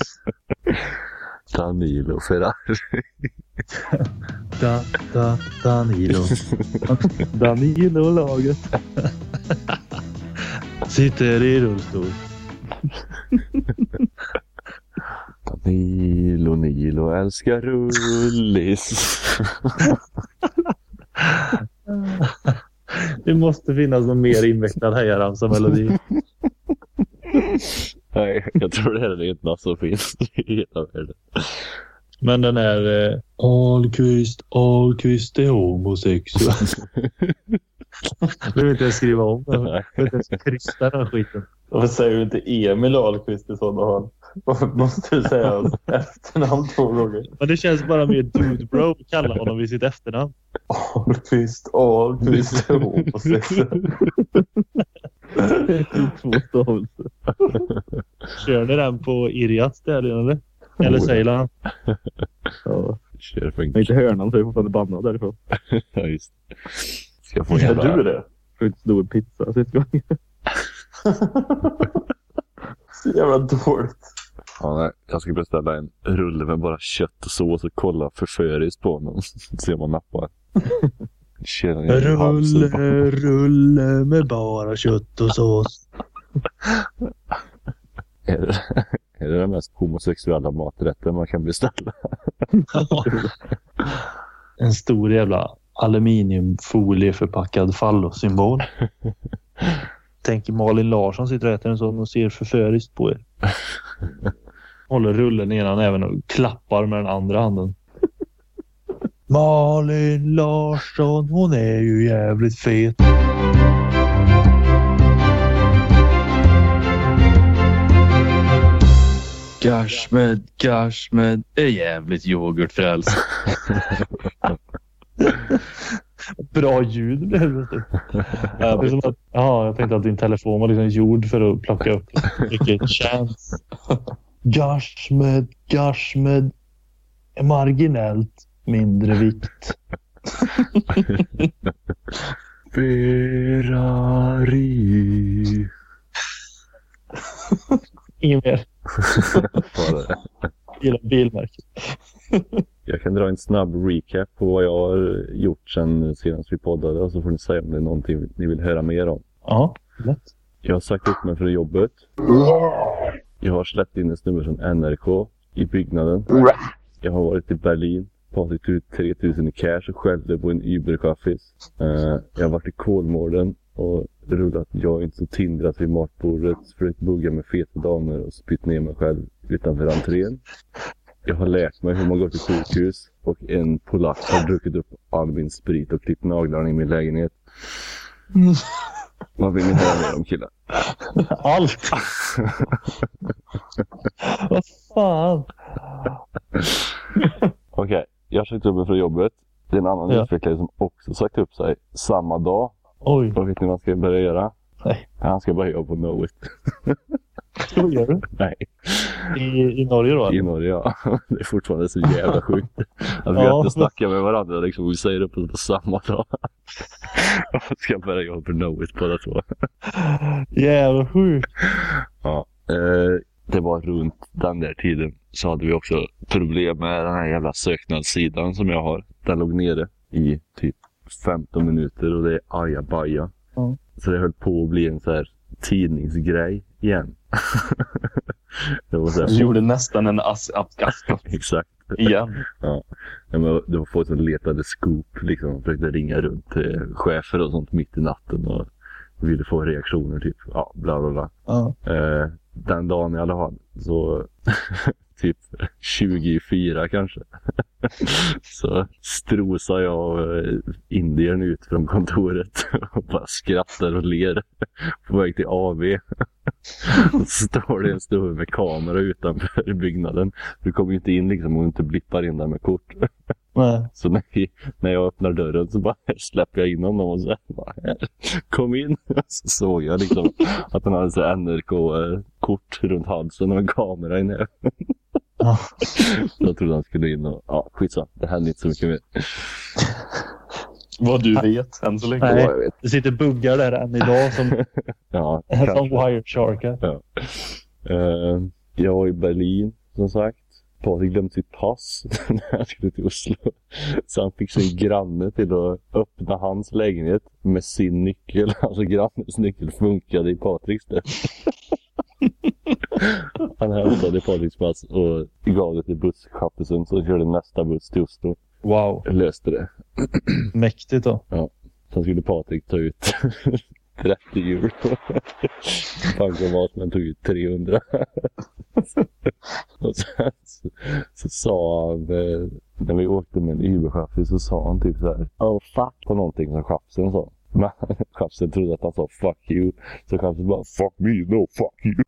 Danilo Ferrari. Da, da, Danilo. Danilo-laget. Sitter i rullstol. Danilo, Nilo älskar rullis. Det måste finnas någon mer invecklad hejaramsa-melodi. Nej, jag tror det är det enda som finns i hela världen. Men den är eh, Ahlqvist, Ahlqvist är homosexuell. Behöver inte ens skriva om den. Behöver inte ens kryssa den skiten. Varför säger du inte Emil Ahlqvist i sådana fall? Måste du säga hans efternamn två gånger? Men det känns bara mer dude bro att kalla honom vid sitt efternamn. Ahlqvist, Ahlqvist homosexuell. Två stavelser. Kör ni den på Irjats där eller? Eller Ceylan? Ja. Kör för en... Men inte hörnan så är fortfarande bannad därifrån. Ja, just det. Ska jag få jävla... du det? För inte stor pizza sist gången. Så jävla dåligt. Ja. Jag ska beställa en rulle med bara kött och sås och kolla förföriskt på honom. Se om han nappar. Rulle, rulle med bara kött och sås. Är det, är det den mest homosexuella maträtten man kan beställa? En stor jävla aluminiumfolieförpackad fallosymbol. Tänk Malin Larsson sitter och äter en sån och ser förföriskt på er. Håller rullen i ena näven och klappar med den andra handen. Malin Larsson, hon är ju jävligt fet. Gashmed, Gashmed är jävligt yoghurtfrälst. Bra ljud blev det. Det är som att, ja, jag tänkte att din telefon var liksom gjord för att plocka upp mycket chans. Gashmed, Gashmed är marginellt mindre vikt. Ferrari. Inget mer. Gillar bilmärket. Jag kan dra en snabb recap på vad jag har gjort sen senast vi poddade och så får ni säga om det är någonting ni vill höra mer om. Ja, lätt. Jag har sagt upp mig från jobbet. Jag har släppt in en snubbe från NRK i byggnaden. Jag har varit i Berlin. Patrik tog ut 3000 i cash och skällde på en Uber-chaffis. Eh, jag har varit i Kolmården och rullat joints och tindrat vid matbordet. Försökt bugga med feta damer och spytt ner mig själv utanför entrén. Jag har lärt mig hur man går till sjukhus och en polack har druckit upp all min sprit och klippt naglarna i min lägenhet. Vad vill ni höra mer om killar? Allt! Vad fan? Okej, jag har sagt upp mig från jobbet. Det är en annan Ja. utvecklare som också sagt upp sig samma dag. Oj. Vad vet ni vad han ska börja göra? Nej. Han ska börja jobba på Knowit. Vad gör du? Nej, I, I Norge då? i? Norge ja. Det är fortfarande så jävla sjukt. Att vi Ja. inte snackar med varandra liksom. Vi säger upp på samma dag. Och ska börja jobba på Knowit båda två. Jävla sjukt. Ja. Eh, det var runt den där tiden så hade vi också problem med den här jävla söknadssidan som jag har. Den låg nere i typ 15 minuter och det är ajabaja. Ja. Så det höll på att bli en så här tidningsgrej igen. det var så Du gjorde nästan en ask ask, ask, exakt. igen. Ja. Ja, men det var folk som letade scoop liksom försökte ringa runt till chefer och sånt mitt i natten och ville få reaktioner typ. Ja, bla bla bla. Ja. Eh, den dagen i alla fall så typ 24 kanske. så strosar jag eh, indien ut från kontoret och bara skrattar och ler på väg till AV. så står det en snubbe med kamera utanför byggnaden. Du kommer ju inte in liksom om du inte blippar in där med kort. Nej. Så när, när jag öppnar dörren så bara släpper jag in honom och så bara, här, kom in. Så såg jag liksom att han hade så NRK-kort runt halsen och en kamera i näven. Jag trodde han skulle in och, ja skitsamma, det hände inte så mycket mer. Vad du vet än så länge. Nej, jag vet. det sitter buggar där än idag som, Ja, som. Wiresharkar. Ja. Eh, jag var i Berlin som sagt. Patrik glömde sitt pass när han skulle till Oslo. Så han fick sin granne till att öppna hans lägenhet med sin nyckel. Alltså grannens nyckel funkade i Patriks ställe. Han hämtade Patriks pass och gav det till busschauffören som körde nästa buss till Oslo. Wow. Löste det. Mäktigt då. Ja. Sen skulle Patrik ta ut 30 euro. Bankomat men tog ut 300. och sen så, så sa han, eh, när vi åkte med en Uber-chaufför så sa han typ så här, oh fuck på någonting som chauffören sa. Chauffören trodde att han sa fuck you. Så chauffören bara fuck me, no fuck you.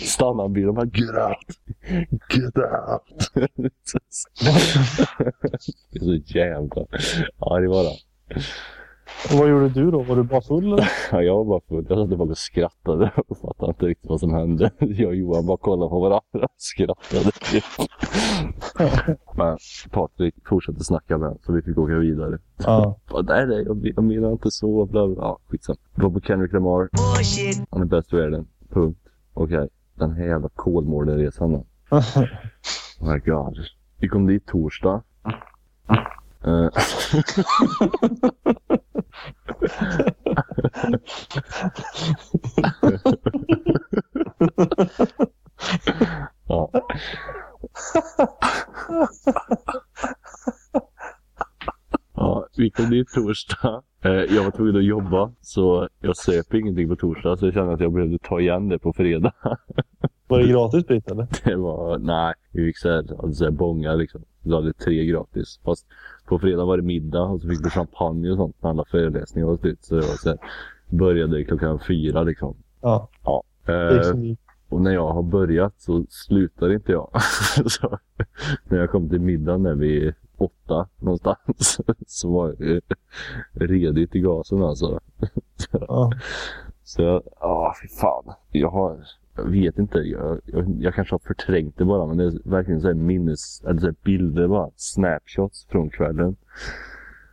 Stannade bilen och bara get out, get out. det är så jävla, ja det var det. Och vad gjorde du då? Var du bara full eller? Ja, jag var bara full. Jag satt bara och skrattade och fattade inte riktigt vad som hände. Jag och Johan bara kollade på varandra och skrattade. Men Patrik fortsatte snacka med så vi fick åka vidare. Ja. Bara, nej, nej, jag, jag menar inte så. Bla, bla. Ja, skitsamma. Vi var på Kendrick Lamar. Han är bäst i världen. Punkt. Okej. Den här jävla Kolmårdenresan då. Oh my god. Vi kom dit torsdag. Ja. Ja, vi kom dit torsdag. Eh, Jag var tvungen att jobba så jag söp ingenting på torsdag så jag kände att jag behövde ta igen det på fredag. Var det gratis sprit eller? Det var, nej, vi fick såhär, alltså bonga liksom. Vi hade tre gratis. Fast på fredag var det middag och så fick vi champagne och sånt när alla föreläsningar var slut. Så det var såhär, började klockan fyra liksom. Ja. Ja. Eh, som vi- och när jag har börjat så slutar inte jag. så, när jag kom till middagen där vid åtta någonstans så var jag redigt i gasen alltså. Ja. Så jag, ja fy fan. Jag har, jag vet inte, jag, jag, jag kanske har förträngt det bara men det är verkligen så minnes, eller så bilder bara, snapshots från kvällen.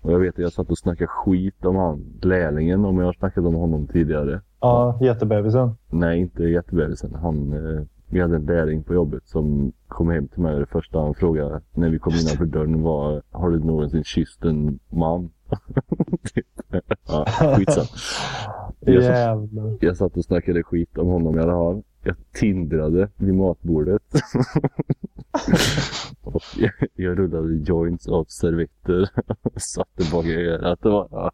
Och jag vet att jag satt och snackade skit om han, lärlingen, om jag har snackat om honom tidigare. Ja, jättebebisen. Nej, inte jättebebisen. Han, eh, vi hade en lärling på jobbet som kom hem till mig och det första han frågade när vi kom innanför dörren var Har du någonsin kysst en man? ja, skitsamma. Jag satt, jag satt och snackade skit om honom i alla fall. Jag tindrade vid matbordet. och jag, jag rullade joints av servetter och satte bak i örat. Det var,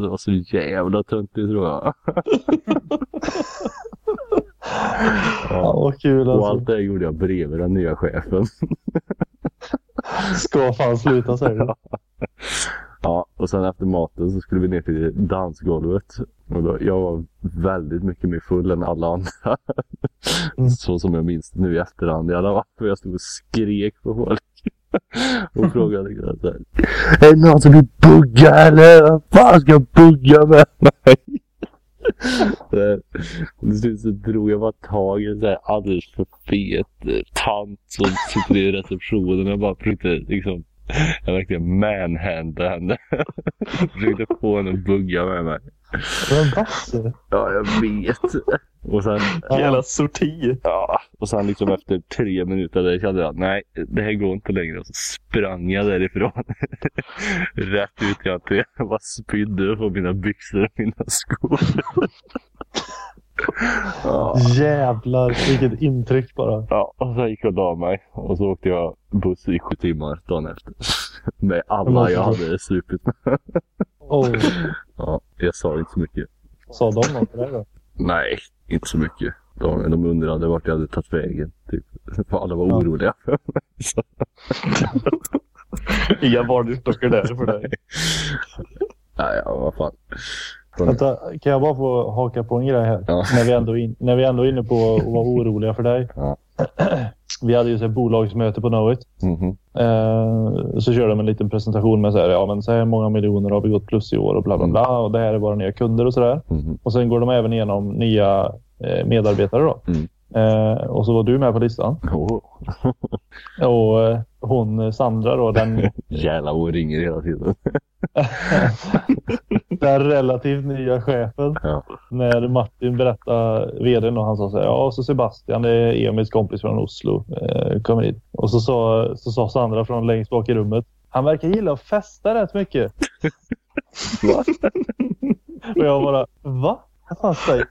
det var så jävla töntigt tror jag. Ja, vad kul Och alltså. allt det gjorde jag bredvid den nya chefen. Ska fan sluta säger du? Ja, och sen efter maten så skulle vi ner till dansgolvet. Och då, jag var väldigt mycket mer full än alla andra. Så som jag minns nu i efterhand i alla fall. Jag stod och skrek på folk. och frågade liksom så här. Är det någon som vill bugga eller? Vad fan ska jag bugga med mig? Till slut så drog jag bara tag i en alldeles för fet eh, tant som sitter i receptionen. Jag bara försökte liksom jag verkligen manhandlade henne. Försökte få henne att bugga med mig. En basse. Ja, jag vet. Och sen... Jävla sorti. Ja, och sen liksom efter tre minuter där kände jag nej, det här går inte längre. Och så sprang jag därifrån. Rätt ut i entrén. Jag bara spydde på mina byxor och mina skor. Ja. Jävlar, vilket intryck bara. Ja, och sen gick jag och la mig. Och så åkte jag buss i sju timmar dagen efter. Med alla jag hade supit med. Oh. Ja, jag sa inte så mycket. Sa de något till dig då? Nej, inte så mycket. De, de undrade vart jag hade tagit vägen. Typ. För alla var Ja. oroliga för mig. Så. Inga varningsklockor där för dig. Nej, ja, vad fan. Vänta, kan jag bara få haka på en grej här? När, vi ändå in, när vi ändå är inne på att vara oroliga för dig. Vi hade ju så bolagsmöte på Knowit. Mhm. Eh, så körde de en liten presentation med så här, ja, men så här många miljoner har vi gått plus i år och bla bla bla. Och det här är våra nya kunder och sådär. Mhm. Och sen går de även igenom nya eh, medarbetare då. Mm. Eh, och så var du med på listan. och eh, hon Sandra då, den, Jävlar hon ringer hela tiden. den relativt nya chefen. När Martin berättade, vdn och han sa så här, ja så Sebastian, det är Emils kompis från Oslo, eh, kommer hit. Och så sa, så sa Sandra från längst bak i rummet, han verkar gilla att festa rätt mycket. och jag bara, va? Fan säger?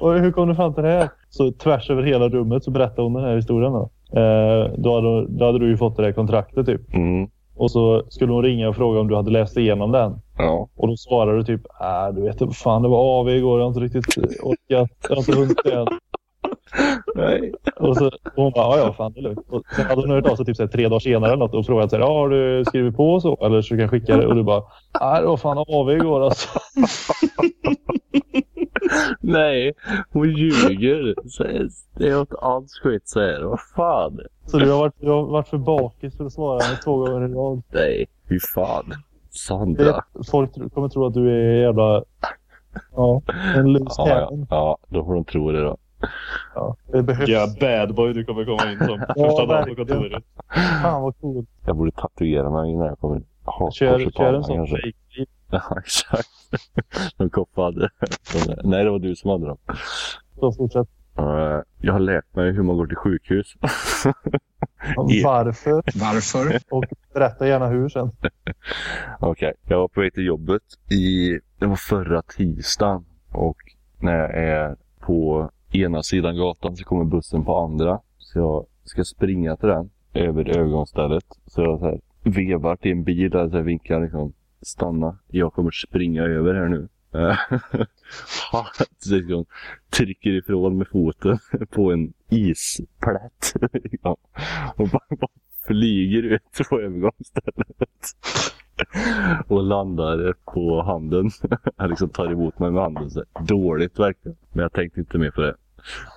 Och hur kom du fram till det här? Så tvärs över hela rummet så berättade hon den här historien då. Eh, då, hade, då hade du ju fått det där kontraktet typ. Mm. Och så skulle hon ringa och fråga om du hade läst igenom den. Ja. Och då svarade du typ, äh, du vet fan det var AV igår, jag har inte riktigt orkat, jag har inte hunnit det än. Nej. Och så och hon bara, ja ja fan det är lugnt. Och sen hade hon hört av sig typ så här, tre dagar senare eller något och frågat så här, har du skrivit på och så? Eller så kan jag skicka det. Och du bara, nej det var fan AV igår alltså. Nej, hon ljuger. Det är åt allt skit det. Vad fan? Så du har varit, du har varit för bakis för att svara henne två gånger i rad. Nej, fy fan. Det- Sandra. Folk tro- kommer tro att du är jävla, ja, en loose Ja, ja, ja, då får de tro det då. Ja, det behövs. Ja, bad boy du kommer komma in som Ja, första dagen på kontoret. Fan vad coolt. Jag borde tatuera mig när jag kommer in. Ha, Kör, kör en sån fake Ja, exakt. De koppade. De- Nej, det var du som hade dem. Så fortsätt. Jag har lärt mig hur man går till sjukhus. Varför? Varför? Och berätta gärna hur sen. Okej, jag var på väg till jobbet i, det var förra tisdagen. Och när jag är på ena sidan gatan så kommer bussen på andra. Så jag ska springa till den över övergångsstället. Så jag så här, vevar till en bil där så här vinkar liksom stanna. Jag kommer springa över här nu. Eh, liksom, trycker ifrån med foten på en isplätt. Ja. Och bara, bara flyger ut på övergångsstället. Och landar på handen. Han liksom tar emot mig med handen. Så dåligt verkligen. Men jag tänkte inte mer på det.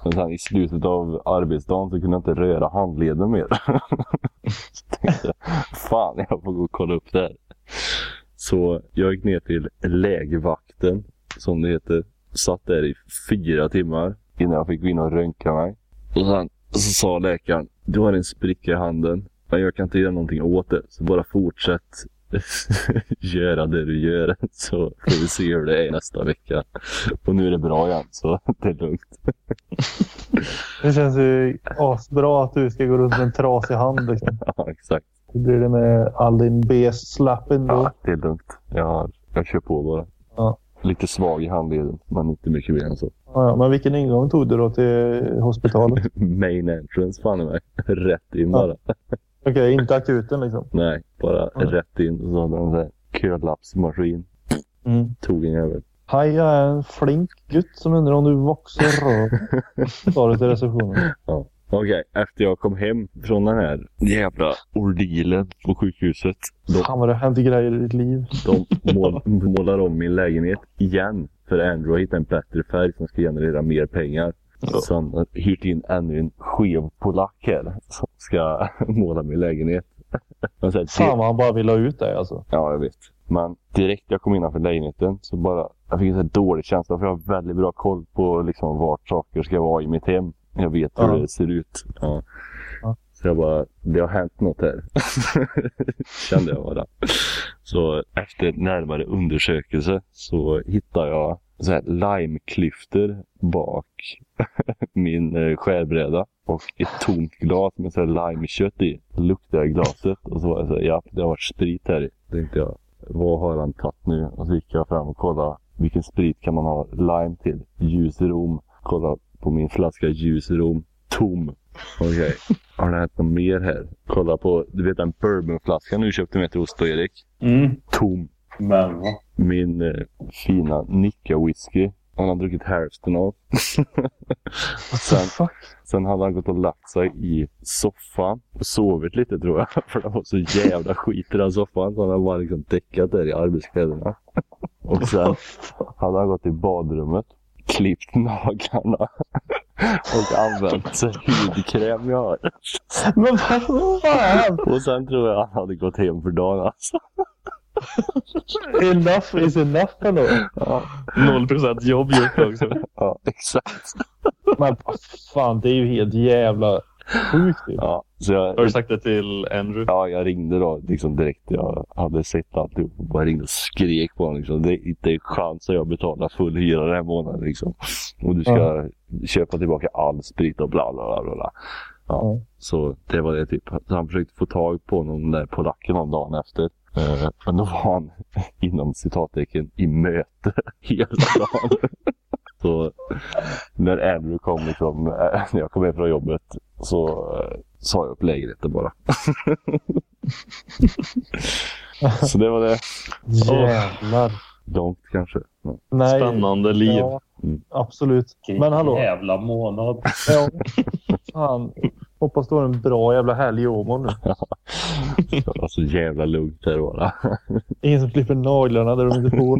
Men sen i slutet av arbetsdagen så kunde jag inte röra handleden mer. så tänkte jag, fan jag får gå och kolla upp det här. Så jag gick ner till lägevakten, som det heter. Satt där i fyra timmar innan jag fick gå in och röntga mig. Och sen så sa läkaren, du har en spricka i handen, men jag kan inte göra någonting åt det. Så bara fortsätt göra det du gör, så får vi se hur det är nästa vecka. Och nu är det bra igen, så det är lugnt. Det känns ju asbra att du ska gå runt med en trasig hand. Liksom. Ja, exakt. Hur blir det med all din BS-slapp ändå? Ja, det är lugnt. Jag, jag kör på bara. Ja. Lite svag i handleden, men inte mycket mer än så. Ja, ja, men vilken ingång tog du då till hospitalet? Main entrance, fan mig. Rätt in bara. Okej, inte akuten liksom. Nej, bara Ja. rätt in. Och så hade de en kölappsmaskin. Mm. Tog en jävel. Hej, jag är en flink gutt som undrar om du voxar sa du till receptionen. Ja. Okej, efter jag kom hem från den här jävla ordilen på sjukhuset. De, Fan vad det har hänt grejer i ditt liv. de mål, målar om min lägenhet igen. För Andrew har hittat en bättre färg som ska generera mer pengar. Så han har hyrt in ännu en skev polack här som ska måla min lägenhet. Men så här, Fan vad han bara vill ha ut dig alltså. Ja, jag vet. Men direkt jag kom innanför lägenheten så bara, jag fick en sån här dålig känsla för jag har väldigt bra koll på liksom vart saker ska vara i mitt hem. Jag vet hur Ja. det ser ut. Ja. Ja. Så jag bara, det har hänt något här. Kände jag bara. Så efter närmare undersökelse så hittade jag så här limeklyftor bak min eh, skärbräda och ett tomt glas med så här limekött i. Så luktade jag glaset och så var jag så här, ja det har varit sprit här i. Tänkte jag, vad har han tagit nu? Och så gick jag fram och kollade vilken sprit kan man ha lime till? Ljus rom. Kolla på min flaska ljus rom. Tom. Okej, har det hänt något mer här? Kolla på, du vet den bourbonflaskan du köpte med till oss då Erik? Mm. Tom. Men? Min eh, fina Nicka whisky han hade druckit hälften av. sen, sen hade han gått och lagt sig i soffan och sovit lite tror jag. För det var så jävla skit i den soffan så han hade bara liksom däckat där i arbetskläderna. Och sen hade han gått i badrummet, klippt naglarna och använt så hudkräm jag har. Men vad fan! Och sen tror jag han hade gått hem för dagen alltså. Enough is enough ändå. Ja, 0% jobb gjort också. ja exakt. Men vad fan, det är ju helt jävla sjukt. Ja, så jag, Har du sagt det till Andrew? Ja, jag ringde då liksom direkt. Jag hade sett alltihop och bara ringde och skrek på honom. Liksom. Det är inte en chans att jag betalar full hyra den här månaden. Liksom. Och du ska Ja. köpa tillbaka all sprit och bla bla bla. bla. Ja, Så det var det typ. Så han försökte få tag på någon där polacken någon dagen efter. Eh, men då var han inom citattecken i möte hela dagen. Så när Andrew kom liksom, när jag kom hem från jobbet så eh, sa jag upp lägenheten bara. så det var det. Jävlar. Långt kanske. Nej. Spännande liv. Ja, Mm. absolut. Men hallå. Jävla månad. Ja, fan. Hoppas du har en bra jävla helg i Åmål nu. Det var så jävla lugnt här bara. Ingen som klipper naglarna där de inte får.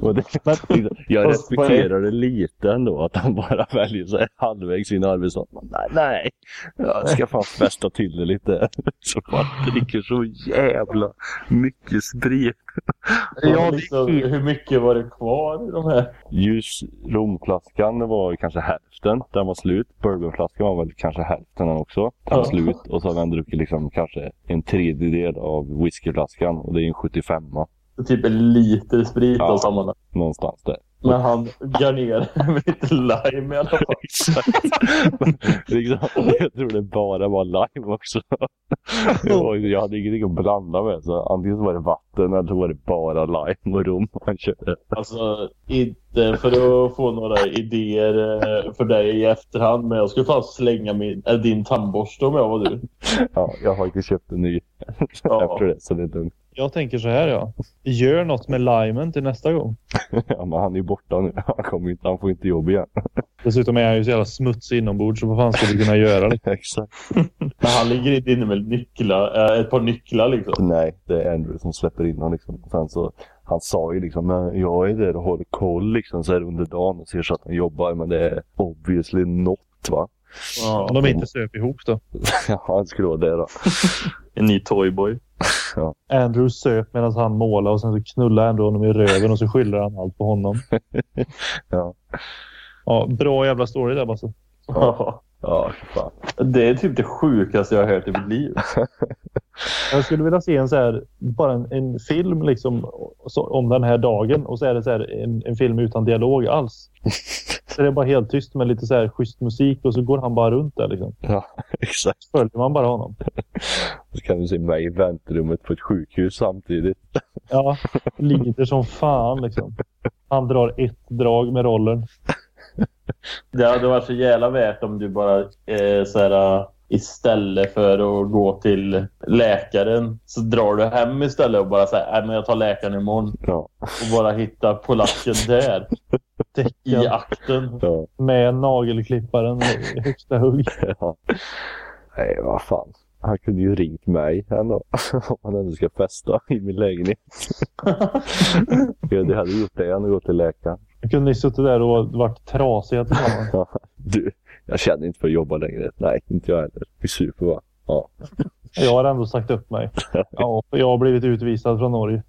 Och det, jag respekterar det lite ändå att han bara väljer sig halvvägs sin arbetsdag. Nej, nej. Jag ska fan festa till det lite. Så man dricker så jävla mycket sprit. Ja, liksom, hur mycket var det kvar i de här? Ljus romflaskan var kanske hälften. Den var slut. Bourbonflaskan var väl kanske hälften den också. Den var slut. Och så hade han druckit liksom kanske en tredjedel av whiskyflaskan. Och det är en 75 Typ en liter sprit Ja. och sammanlagt. Någonstans där. Men han garnerar med lite lime i alla fall. Exakt. liksom, jag tror det bara var lime också. Och jag hade ingenting att blanda med. Så antingen så var det vatten eller så var det bara lime och rom han körde. Alltså, inte för att få några idéer eh, för dig i efterhand, men jag skulle fan slänga min, äh, din tandborste om jag var du. Ja, jag har faktiskt köpt en ny Ja. efter det. Så det är lugnt. Jag tänker så här ja. Gör något med limen till nästa gång. Ja, men han är ju borta nu. Han, kommer inte, han får inte jobb igen. Dessutom är han ju så jävla smutsig inombords så vad fan ska du kunna göra? Exakt. Men han ligger inte inne med nycklar, äh, ett par nycklar liksom. Nej, det är Andrew som släpper in honom. Liksom. Sen så, han sa ju liksom, "Men jag är där och håller koll liksom, så här under dagen och ser så att han jobbar. Men det är obviously not va? Ja. Om de inte söp ihop då. ja, han skulle vara det då. En ny toyboy. Ja. Andrew söp medan han målade och sen så knullade Andrew honom i röven och så skyller han allt på honom. ja. Ja, bra jävla story där Basse. Ja. Ja, fan. Det är typ det sjukaste jag har hört i mitt liv. Jag skulle vilja se en så här, bara en, en film liksom så, om den här dagen och så är det så här, en, en film utan dialog alls. Så det är bara helt tyst med lite så här schysst musik och så går han bara runt där liksom. Ja, exakt. Följer man bara honom. Så kan du se mig i väntrummet på ett sjukhus samtidigt. Ja, lider som fan liksom. Han drar ett drag med rollen. Det hade varit så jävla värt om du bara eh, så här, istället för att gå till läkaren så drar du hem istället och bara säger nej men jag tar läkaren imorgon. Ja. Och bara hittar polacken där. I akten. Ja. Med nagelklipparen i högsta hugg. ja. Nej, vad fan. Han kunde ju ringt mig ändå. Om han ändå ska festa i min lägenhet. det hade gjort det. Jag hade gått till läkaren. Jag kunde ni suttit där och varit trasiga tillsammans. Du, jag känner inte för att jobba längre. Nej, inte jag heller. Vi super va? Ja. Jag har ändå sagt upp mig. Ja, jag har blivit utvisad från Norge.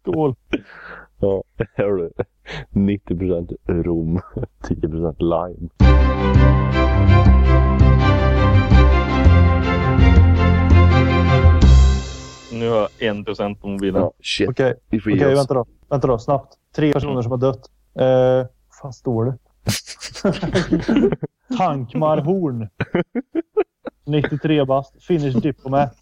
Skål! Ja, hör du. 90% rom, 10% lime. Nu har jag en procent på mobilen. Ja, shit. Okej, ge oss. vänta då. Vänta då, snabbt. Tre personer som har dött. Eh, fan står det? Tankmar Horn. 93 bast. Finnish diplomat.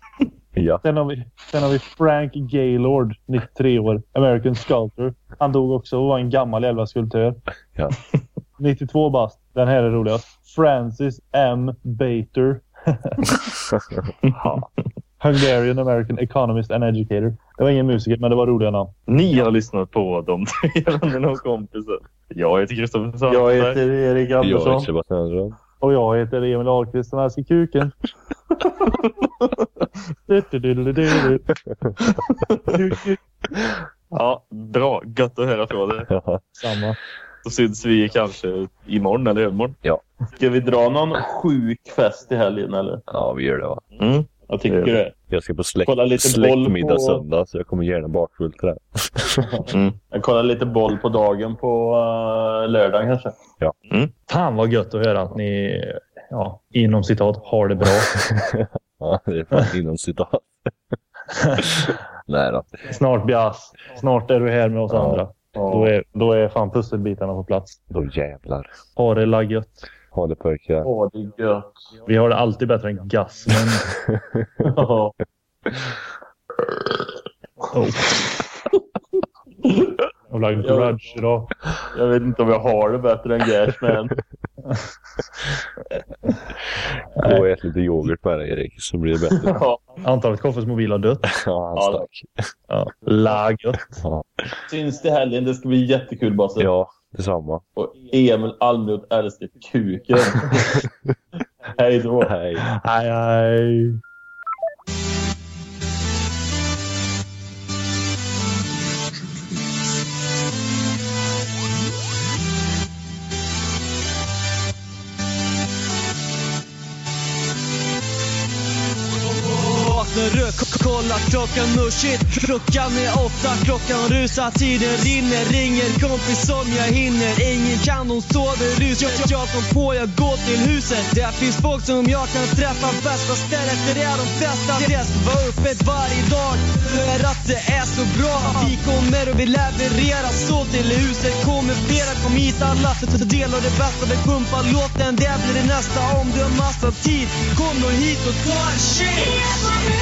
Ja. Sen har, vi, sen har vi Frank Gaylord, 93 år. American sculptor. Han dog också och var en gammal jävla skulptör. Ja. 92 bast. Den här är roligast. Francis M. Bater. Hungarian American economist and educator. Det var ingen musiker, men det var roliga namn. Ni har lyssnat på de tre vännerna och kompisar. Jag heter Kristoffer Sandberg. Jag heter Erik Jag är Andersson. Sebastian Andersson. Och jag heter Emil Ahlqvist som älskar kuken. Ja, bra. Gött att höra från dig. Samma. Så syns vi kanske imorgon eller övermorgon. Ja. Ska vi dra någon sjuk fest i helgen eller? Ja, vi gör det va. Mm, jag tycker det. Jag ska på släkt, Kolla lite släktmiddag på- söndag så jag kommer gärna bakfull till det. Mm. Jag kollar lite boll på dagen på uh, lördagen kanske. Ja. Fan vad gött att höra att ni, ja, inom citat, har det bra. ja, det är fan inom citat. Nej då. Snart Bias. Snart är du här med oss Ja. andra. Då, är, då är fan pusselbitarna på plats. Då jävlar. Ha det la gött. Ha det pojkar. Åh, det är gött. Vi har det alltid bättre än Gas, men... Ja. oh. Jag har lagt grudge idag. Jag vet inte om jag har det bättre än Gash, men... Gå och ät lite yoghurt med dig Erik så blir det bättre. ja. Antalet Koffes mobil har dött. Ja, han stack. Ja. La gött. Ja. Syns till helgen. Det ska bli jättekul, Basse. ja, detsamma. Och Emil Almroth älskar kuken. Hej då. Hej. Hej, hej. Vaknar kolla klockan och shit. Klockan är åtta, klockan rusar, tiden rinner. Ringer kompis som jag hinner. Ingen kan, hon sover rus jag, jag kom på, jag går till huset. Där finns folk som jag kan träffa. Bästa stället där är de flesta. Det ska vara öppet varje dag. För att det är så bra. Vi kommer och vi levererar. Så till huset. Kommer flera, kom hit alla Ta del av det bästa, vi pumpar låten. Det blir det nästa om du har massa tid. Kom då hit och ta en shit.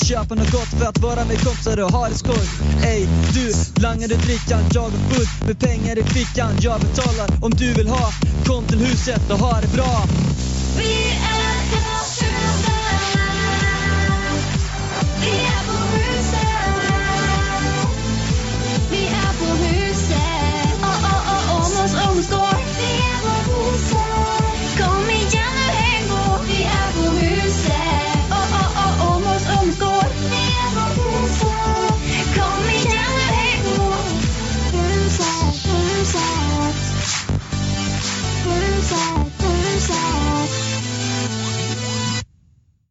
att köpa något gott För att vara med kompisar och ha det skoj Ey du, langar du drickan? Jag är full med pengar i fickan Jag betalar om du vill ha Kom till huset och ha det bra